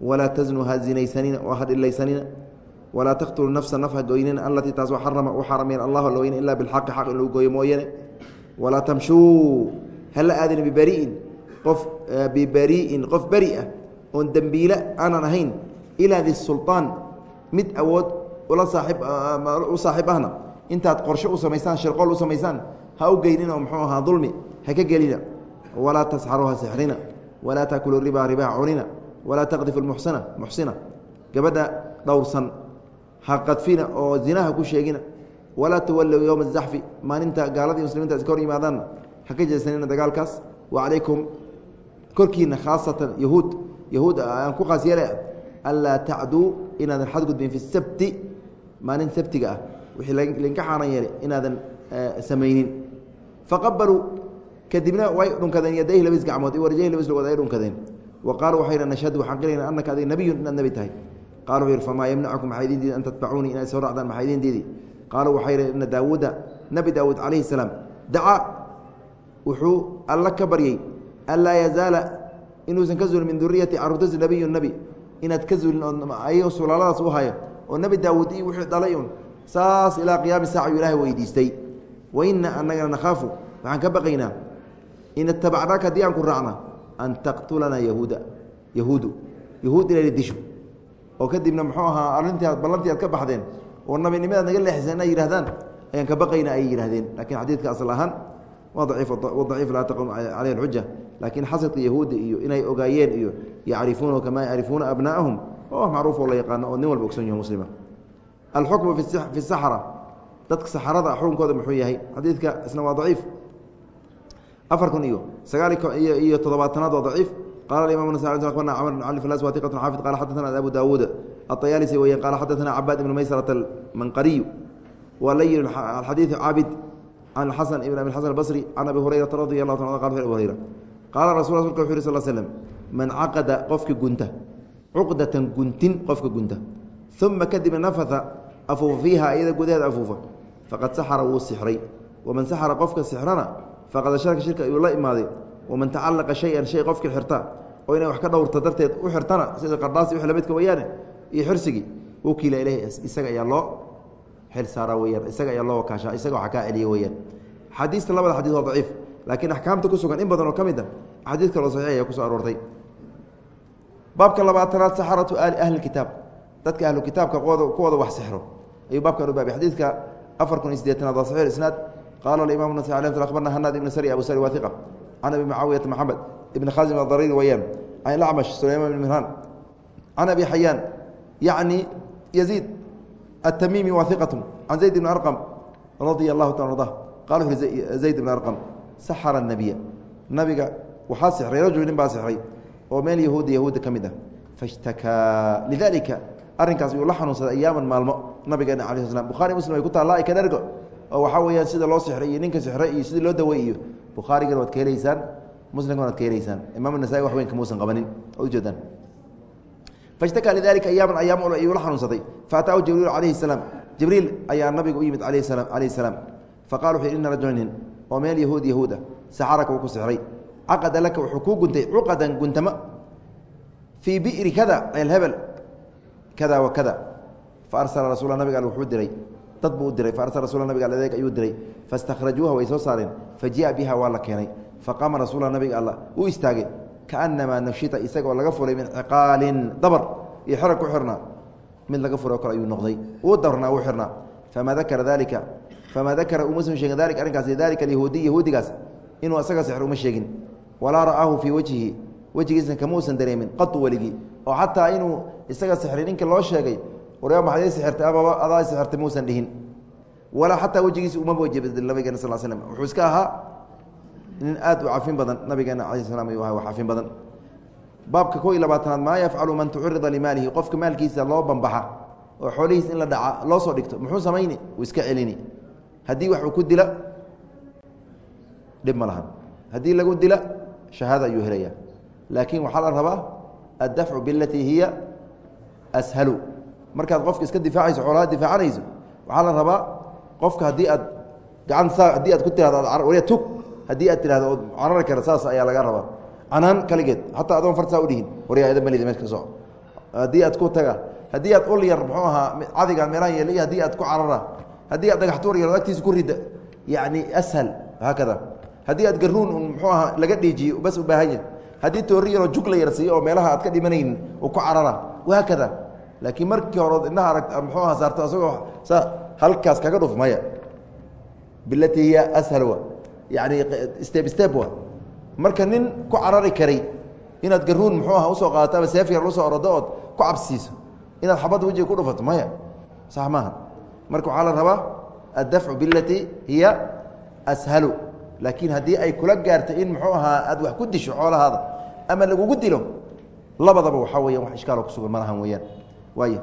walaa taznuu ha zinaysanina oo ha dhilaysanina walaa taqtuluu nafsa naf ha gooynina alatii taas xarama u xarameen allah laweyne ilaa bilxaqi xaq in lagu gooyo mooyane. Walaa tamshuu hala aadina bibariin qof bibarii'in qof beri ah oon dembiile aanan ahayn ilaa di sulطaan mid awood ula saaib u saaxiib ahna intaad qorshe u samaysaan shirqool u samaysaan ha u geynina oo muxuu ahaa dulmi ha ka gelina. Walaa tasxaruu ha sixrina. Walaa taakulu ribaa ribaa cunina walaa taqdifu muxsina muxsina. Gabadha dhowrsan ha qadfina oo zinaha ku sheegina. Walaa tuwallow yowma azaxfi maalinta gaaladii muslimiinta iska hor yimaadaanna ha ka jeesanina dagaalkaas. Wa calaykum korkiina khaasatan yahuud yahuud aan ku khaas yeele anlaa tacduu inaadan xadgudbin fi sabti maalin sabtiga ah wixii lainka xaaran yeelay inaadan samaynin. Faqabaluu kadibna way dhunkadeen yadayhi labis gacmood i warjayhi labis lugood ay dhunkadeen wa qaaluu waxayna nashhadu waxaan qilayna annaka adig nabiyun inaad nebi tahay. Qala wuxuu famaa yamnacukum maxaa idin diidi an tatbacuunii inaad soo racdaan maxaa idin diidi qaaluu waxay yihi ina daawuuda nebi daawuud calayhi salaam dacaa wuxuu alla ka baryey anlaa yazaala inuusan ka zuulin min duriyati caruurtasi nabiyu nebi inaad ka zuulin oo ayago sulaaladaas u haya oo nebi daawuud i wuxuu dhalay un saas ilaa qiyaami saaca yu ilahay weydiistay. Wa ina annagana nakhaafu waxaan ka baqaynaa in itabacnaaka haddii aan ku raacna an taqtulanaa yahuuda yahuudu yahuud inayna disho. Oo kadibna muxuu ahaa arrintii aad ballantii aad ka baxdeen oo nabinimaad naga leexiseen inay yidhahdaan ayaan ka baqayna ayay yidhahdeen lakiin xadiidka asal ahaan waa daciif laa taqum caleyh alxuja laakiin xasadka yahuudda iyo inay ogaayeen iyo yacrifuunahu kamaa yacrifuuna abnaa'ahum waa wax macruuf oo la yaqaano oo nin walba ogson yaho muslima alxukmu fi saxra dadka saxrada xukunkooda muxuu yahay xadiidka isna waa daciif afar kun iyo sagaal iyo toddobaatanaad waa daciif qala imam abarna cmr bn cali flas watiqat xaafid qala xadaثna abu daawuud aطayaalisi weyan qala xadaثna cabaad ibn maysrata almanqariyu wa layin xadiiث caabid can xasan ibn abi xasan albasri can abi hurayrata radi allah ta qal abi hurayra qaala rasul rasulka wuxu yhi sal slm man caqada qofki gunta cuqdatan guntin qofka gunta uma kadibna nafatha afuufa fiiha iyada gudaheeda afuufa. Faqad saxara wuu sixray. Waman saxara qofka sixrana faqad asharka shirka ayuu la imaaday. Waman tacalaqa shay-an shay qofkii xirta oo inay wax ka dhowrta darteed u xirtana sida qardhaasi wix lamidka weyaane iyo xirsigii wakiila ilahi isaga ayaa loo xil saaraa weyaan isaga ayaa loo wakaashaa isaga waxa kaa celiya weyaan xadiista labada xadiis waa daciif laakiin axkaamta ku sugan in badan oo ka mid a xadiid kaloo saxiix ayaa ku soo aroortay. Baabka labaatanaad saxaratu ahli kitaab. Dadka ahlu kuwooda wax sixro ayuu baabkan u xadiidka afar kun iyo sideetanaad waa isnaad. Qaala alimamu nas alay abarna hanaad ibn sari abu sari wahiqa can abi mucaawiyata maxamed ibn khazim adariri wayaan can ilacmash sulayman ibn mirhaan can abi xayaan yacni yaziid atamimi wahiqatu can zayd ibn arqam radia allahu ta arda qala wuxu zayd ibn arqam saxara anabiya nabiga waxaa sixray rajul nin baa sixray oo meel yahuuda yahuuda ka mid ah. Fashtakaa. Lidalika arinkaas yuu la xanuunsaday ayaaman maalmo nabigeena ala sl buhari muslim ay ku taallaa i kanergo oo waxaa weeyaan sida loo sixray ninka sixray iyo sidii loo dawey iyo bukhaarigan waad ka helaysaan muslimkan waad ka helaysaan. Imaam nasaai wax weyn kamuusan qabanin ujeedaan fashtakaa lidalika ayaaman ayaam ayuu la xanuunsaday. Faataahu jibriil alayhi salaam. Jibriil ayaa nabiga u yimid alayh salaam alayhi salaam. Faqala wuxu ina rajulanin oo meel yahuud yahuud ah ku sixray. Caqada laka wuxuu kuu guntay cuqadan guntamo fii biri kada ceelhebel kada wa kada. Faarsala rasuula nabiga al wuxuu diray. Dad buu u diray. Faarsala rasula nabiga al adeeg ayuu diray. Faاstakhrajuuha way soo saareen. Fajii'a biha waa la keenay. Faqaama rasuula nabiga alla. Uu istaagay kaanamaa nashita isagoo laga furay min ciqaalin dabar iyo xerag ku xirnaa mid laga furo kale ayuu noqday. Uu dabarnaa uu xirnaa famaa dakara dalika famaa dakara umuusan sheegin dalika arrinkaas dalika alyahuudiy yahuudigaas. Inuu asaga sixro uma sheegin. Walaa ra'aahu fii wejhihi wejigiisna kamuusan dareemin qatu weligii oo xataa inuu isaga sixray ninka loo sheegay waryaa maxaday sixirtay amaba adaa sixirtay muusan dhihin. Walaa xataa wejigiisa umaba wejibadin nabigeena sal slm wuxuu iska ahaa nin aad u cafin badan nabigeena ala slam ayuu aha cafin badan. Baabka ko iyo labaatanaad maa yafcalu man tucurida limaalihi qofka maalkiisa loo bambaxa oo xoolihiis in la dhaca loo soo dhigto muxuu samayni? Uu iska celini. Haddii wax uu ku dila dhib ma lahan. Haddii lagu dila shahaada ayuu helaya laakiin waxaa la rabaa addafcu bilatii hiya ashalu. Markaad qofka iska difaacayso xoolaha difaacanayso waxaa la rabaa qofka haddii aad gacan haddii aad ku tirahdo tug haddii aad tirahdo ood carari kara saas ayaa laga rabaa. Canaan kaligeed xataa adoon farsaa udhihin waryaa malid meesha ka soco haddii aad ku taga haddii aad ul yar muxuu ahaa cadiga meelahan yeela iyo haddii aad ku carara haddii aad dhagax tuur yar agtiisa ku rida yacni ashal haakada haddii aad garuun un muxuu ahaa laga dhiijiyo bas u baahan yahay haddii toori yaroo jug la yar siiyo oo meelaha aad ka dhimanaynin uu ku carara wahaakada laakiin markii hore indhaha arag muxuu ahaa saarto asagoo sa halkaas kaga dhuf maya. Bilatii hiya ashal wa. Yani step step wa. Marka nin ku carari karay inaad garuun muxuu aha u soo qaadato ama seef yar u soo orodo ood ku cabsiiso inaad xabadda wejiga ku dhufato maya. Sax maaha. Marka waxaa la rabaa addafcu bilatii hiya ashalu laakiin haddii ay kula gaartay in muxuu ahaa aad wax ku disho xoolahaada ama lagugu dilo labadaba waxaa weyan wax ishkaalo kusugan malahan weeyaan. Waay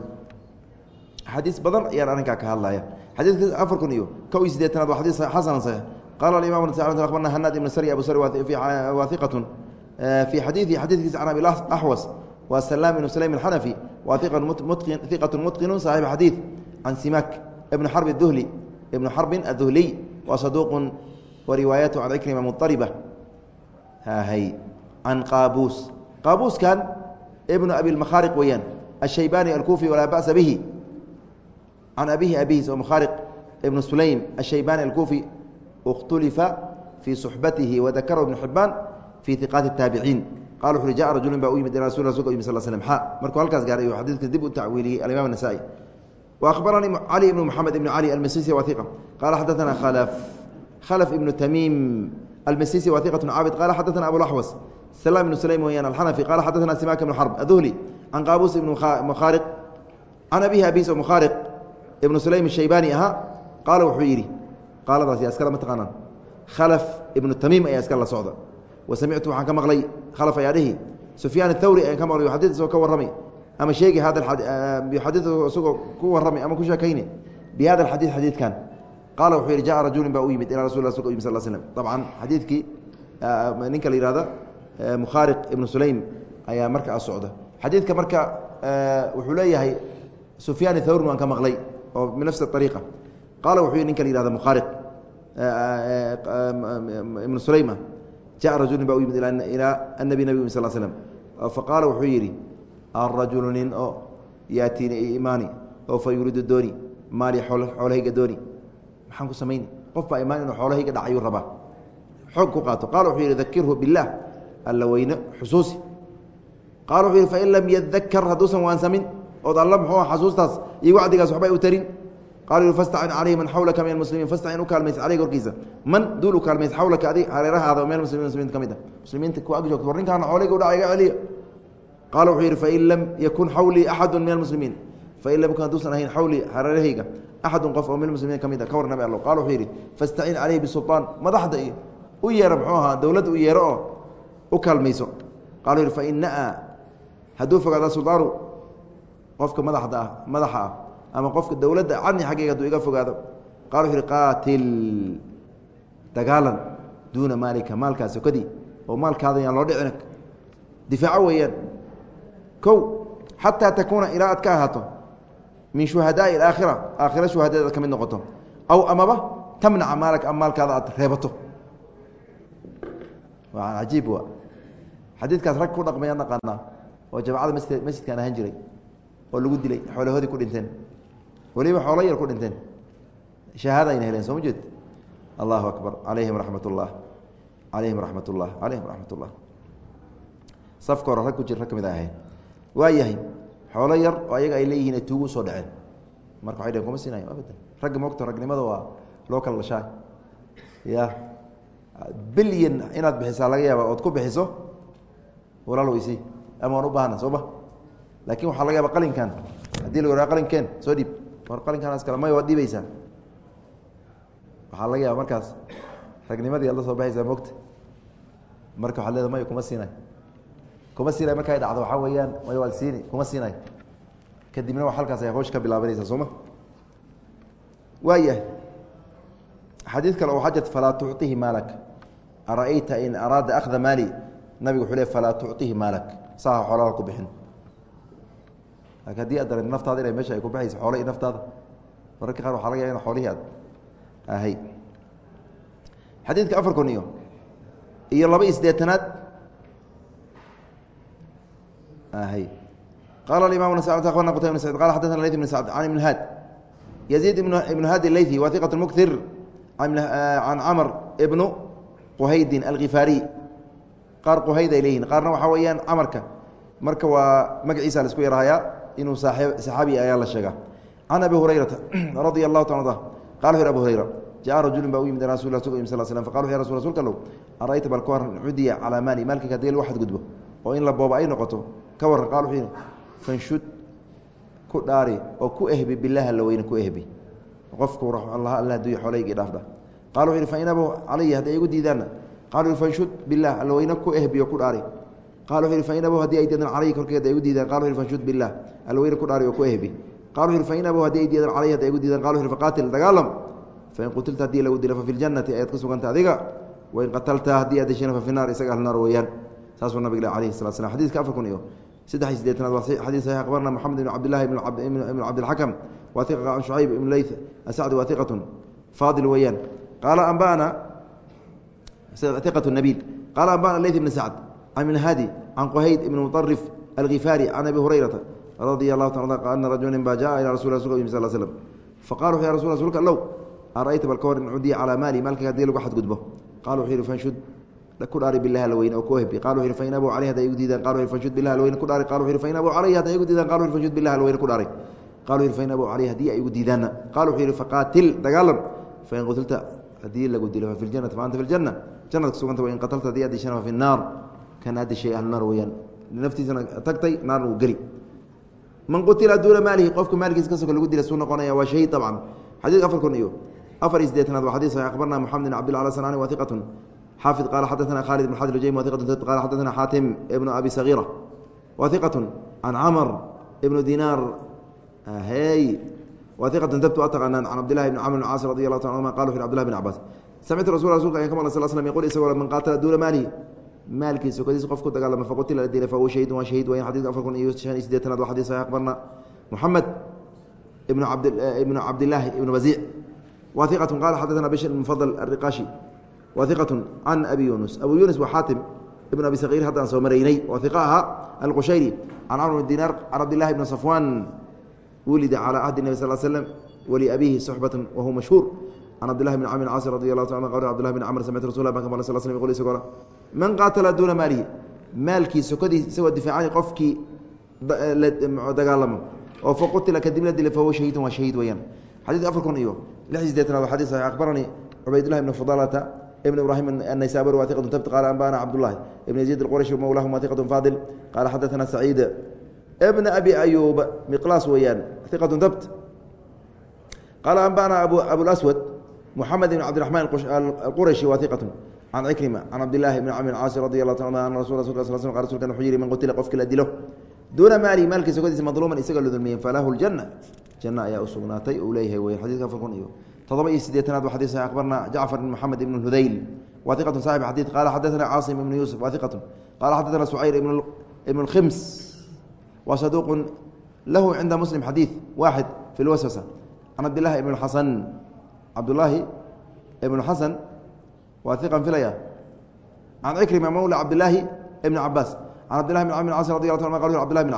axaadiis badan ayaan arrinkaa ka hadlaya xadiidka afar kun iyo kow iyo sideetanaad waa xadiis xasanan saxiix qala imam abarna hanaad ibn sari abu sari wahiqatun fii xadiiثi xadiidkiisa can abi axwas wa salaam ibnu sulaym alxanafi wa iqatu mutqinu saaxiib xadiid can simak ibn xarb duhli ibnu xarbin aduhliy wa saduuqu wariwaayatu can cikrima muطariba hay can qaabuus qaabuuskan ibnu abi lmakhaariq weeyaan الشhaybani alkufi walaa ba'sa bihi can abihi abihiis oo mkhaariq ibnu sulaym الshaybani alkufi اkhtulifa fii صuxbatihi wadakarahu ibnu xibaan fii iqaati الtaabiciin qala wuxu ui jaء rajulin baa u yimid ila rasul rasulka yimid sl slm xa markuu halkaas gaaray ayuu xadiidka dib u tacwiiliyey alimam الnasaئي وأخبرني علي بن محمد بن علي المسيسي وثيقة قال حدثنا خلف khlf ibnu tamiim almasisi wa iqaة caabid qala xadana abuaxwas salam ibnu sulaym weyaan alxanafi qala xadana simaaka ibnu xarb aduhli can qaabuus ibn mukhariq can abihi abis mukhariq ibnu sulaym shaybaani ahaa qaala wuxuu yidhi qaaladaas yaa iskale ma taqaanaan khalf ibnu tamiim ayaa iskale la socda wa samictu waxaan ka maqlay khalf ayaa dhihi sufyaan athawri ayaan ka maqlay yuxadid isagoo ka warramay ama sheegi hada yuxadid isagoo ku warramay ama ku sheekayne bi hada alxadiid xadiidkan qaala wuxuu yidhi jaca rajulin baa u yimid ilaa rasul rasulka u sal slm dabcan xadiidkii ninka la yihahda mukhaariq ibnu sulaym ayaa marka socda xadiidka marka wuxuu leeyahay sufyaan thawrin waan ka maqlay oo binafsi ariiqa qaala wuxuu yidhi ninka la yihahda mukhaariq ibnu sulaym ah rajulin baa u yimid ilaa annabi nabi yimid sal slm faqaala wuxuu yidhi arajulu nin oo yaatiini imaani oo fa yuriidu dooni maali xoolahayga dooni maxaan ku samayni qof imaan inuu xoolahayga dhac ayuu rabaa. Xoog ku qaato. Qala wuxuu yidhi dakirhu biاllah alla weyne xusuusi. Qaala wuxuu yihi fain lam yadakar hadduusan waansamin ood alla muxuu xasuustaas iyo wacdigaas waxba u tarin. Qala yui fastacin calayhi man xawlaka min almuslimiin. Fastacin u kaalmaysa caleyga horkiisa man duul u kaalmaysa xawlaka adig hareerahaada min almuslimiin muslimiinta ka mid ah. Muslimiinta kuwa ag war ninkaana xoolayga u dhaca iga celiya. Qaala wuxuu yidhi fain lam yakun xawlii axadu min almuslimiin fain ah ah ah xataa takuuna ilaa aad ka ahaato min shuhadaai alaakhira aakhira shuhadadeeda ka mid noqoto. Aw amaba tamnaca maalaka ama maalkaada aad reebato. Wa xadiidkaas rag ku dhaqmayaan naqaanaa oo jamacada masjid masjidkaan ahaan jiray oo lagu dilay xoolahoodii ku dhinteen. Weliba xoolo yar ku dhinteen. Shahaada ayna heleen soo ma jeed? Allahu akbar. Calayhim raxmat ullah calayhim raxmat ullah calayhim raxmat ullah safka hore rag ku jir rag ka mid a ahayn waa yahay xoolo yar oo ayaga ay leeyihiin ay tuugu u soo dhaceen. Marka waxay dhehen kuma siinayo abadan ragga moogta ragnimada waa loo kala dhashaa ya bilyan inaad bixisaa laga yaaba ood ku bixiso walaal weysi. Ama waan u baahana soo ma. Laakin waxaa laga yaaba qalinkan. Haddii la waraa qalinkeen soo dhiib. War qalinkaanaas kale may waad dhiibaysaa waxaa laga yaaba markaas ragnimadii aad la soo baxaysaa mogta marka waxaad leeda may kuma siinay kuma siinay markay dhacdo waxaa weeyaan may waad siini kuma siinay. Kadibna wa halkaas ay hoosh ka bilaabanaysaa soo ma? Waa yahay xadiid kale oo xajat falaa tucطihi maalak. Ara'ayta in araada akhda maali? Nabigu wuxuu le falaa tucطihi maalak. Saa xoolaha ku bixin. Laakin haddii aad dareento naftaada inay meesha ay ku baxayso xoole iyo naftaada mararka qaar waxa laga yaaba in xoolihii aad ahay. Xadiidka afar kun iyo iyo laba iyo siddeetanaad qala imam abarna qtay bn sacid qala xadana layt bn sacd can ibn haad yaziid ibn haadi leythi wa iqat muktir can camr ibnu quhaydin alkhifaariy qaar quhayd ay leeyihiin qaarna waxaa weeyaan camarka marka waa magaciisa la isku yarhayaa inuu saxaabi ayaa la sheegaa can abi hurayrata radia allahu ta a qala wuxu abu hurayra jaءa rajulin baa u yimid rasul sl sl faqal ya rasul rsulka low arayta bal ka waran cudiya calaa maali maalkayga haddii lagu xadgudbo oo in la booba ay noqoto ka warran qal wuxuu yihi fanshud ku dhaari oo ku ehbi bilaah alla weyne ku ehbi. Qofku alla aduuya xoolahayga dhaafdha qala wuxu yhi fain abow calaya hadday igu diidaanna. Wuxu fanshud bilah alla weyne ku ehbiyo ku dhaari. Qala wuxu yhi fain abow haddii ay diidaan calaya korkeed ay igu diidaan. Qala wuxu yhi fanshud bilah alla weyne ku dhaari oo ku ehbi. Qala wuxu yhi fain abow haddii ay diidaan calaya hadday igu diidaan. Qala wuxu yhi faqaatil dagaalam. Fain qutilta haddii lagu dilo fa fi ljannati ayaad ka suganta adiga. Wain qatalta haddii aad deshina fa fi naar isaga ahlunaar weeyaan. Saasuu nabig alayhi salat slam xadidka afar kun iyo saddex iyo sideetanaad waa xadii saxiix akhbarna moxamed ibn cabdillahi ibn cabdilxakam wa iqa can shucayb ibn leyth asacdi wa iqatun faadil weeyaan. Qaala ambana iqatu nabiil qaala ambana leyth ibn sacd can ibn hadi can quhayd ibn muطarif algifaari can abi hurayrata radia allahu ta ana rajulan ba jaa ila rasul rasulka yimi sal slm faqala wuxu ya rasul rsulka allow arayta bal ka hor in cudiya calaa maali maalkayga haddii lagu xadgudbo? Qala wuxuu yihi fanshud ku dhaari bilah alweyne oo ku hebi qala wuxu yhi fain abow caleyh haday igu diidaan qala wuxu fanshud bilah alweyne ku dhaari qala wuxu yhi fain abow caleyhi haday igu diidaan qala wuxu fanshud bilah alweyne ku dhaari qala wuxu yhi fain abow caleyhi haddii ay igu diidaanna qala wuxuu yihi faqaatil dagaalam fain qutilta haddii lagu dilo fa fi ljanati fa anta fi ljanna jannad ka suganta wain qatalta haddii aad dishana fa fi naar kana dishay ahlu naar weeyaan naftiisana tagtay naarna wuu geli man qutila duuna maalihi qofka maalkiisa ka sogo lagu dila suu noqonaya waa shahiid طabcan xadiidka afar kun iyo afar iyo sideetanaad waa xadis saxiix akhbarna moxamed bin cabdillah ala sanani wa iqatun xaafid qaal xadana khaalid ibn xad jaymi waqiqatu qal xadana xaatim ibnu abi sagiira wahiqatu can camr ibnu dinaar hey wahiqatu dabtu ataqaanaan can cabdillahi bn camr bn caas radi allah ta anuma qal wuxu abdullah bn cabaas samictu rasul rasulka ayan ka maqlay sal slam yaqul isagoo man qaatala duula maalihi maalkiisa sokadiisa qof ku dagaalama faqutila la dilay fa huwa shahiidun waa shahiid weyan xadiiska afar kun iyo shan iyo siddeetanaad waa xadiis saxiix aqbarna muxamed ibnu cabd ibnu cabdillahi ibnu baziic wahiqatu qala xadana bishr ibn fadl arriqaashi iqatun can abi yunus. Abu yunus waa xaatim ibn abi sakiir haddaan soo maraynay oo iqa ahaa alqushayri can camr bn dinaar can cabdillahi bni safwan wulida calى cahdi nebi sal slm waliabihi suxbatan wahuwa mashhuur. Can cabdillahi bn camr bn radi allahu ta qal cbdillahi bn camr samictu rasul ban ka sal slm qul isagoo man qaatala duuna maalihi maalkii sokodiis isagoo difaacay qofkii dagaalamo. Oo faqutila kadib la dilay fahuwa shahidun waa shahiid weyaan xadidka afar kun iyo lix sideetanaad waa xadis saxiix akhbaranii cubaydullahi ibn fudalata ibn ibrahim الnaysabur wa iqة tabt qala anbana cabdullahi ibn yaziid اlqurashi mowlahum wa iqaة faadil qala xadaثana saciid bna abi ayub miqlaas weeyaan iqaة tabt qala anbana abulaswad muxamed ibn cabdiraحman alqurashi wa iqaة can cikrima can cabdillahi bn camr caasi radi allahu ta ana rasul rasulka sl sl rasulkan wuxuu yihi man qutila qofki la dilo duuna maalihi maalkiisa kodiisa madluuman isagoo la dulmiyey falahu ljanna janna ayaa u sugnaatay ou leeyahay wey xadidka afar kun iyo todoba iyo sideetanaad wa xadii abarna jacfar bn maxamed ibn hudayl. Wa iqatun saaxib xadiid qaala xadaana caasim ibnu yuusuf. Wa iqatun qaala xadaana sucayr ibn اlkhims wa saduuqun lahu cinda muslim xadiid waaxid fi lwaswasa can cabdilahi ibn xasan cabdulaahi ibnu xasan waa iqan filaya. Can cikrima mowla cabdilaahi ibni cabaas can cabdilahi bn amr cas radi a ta qa cabdilahi bn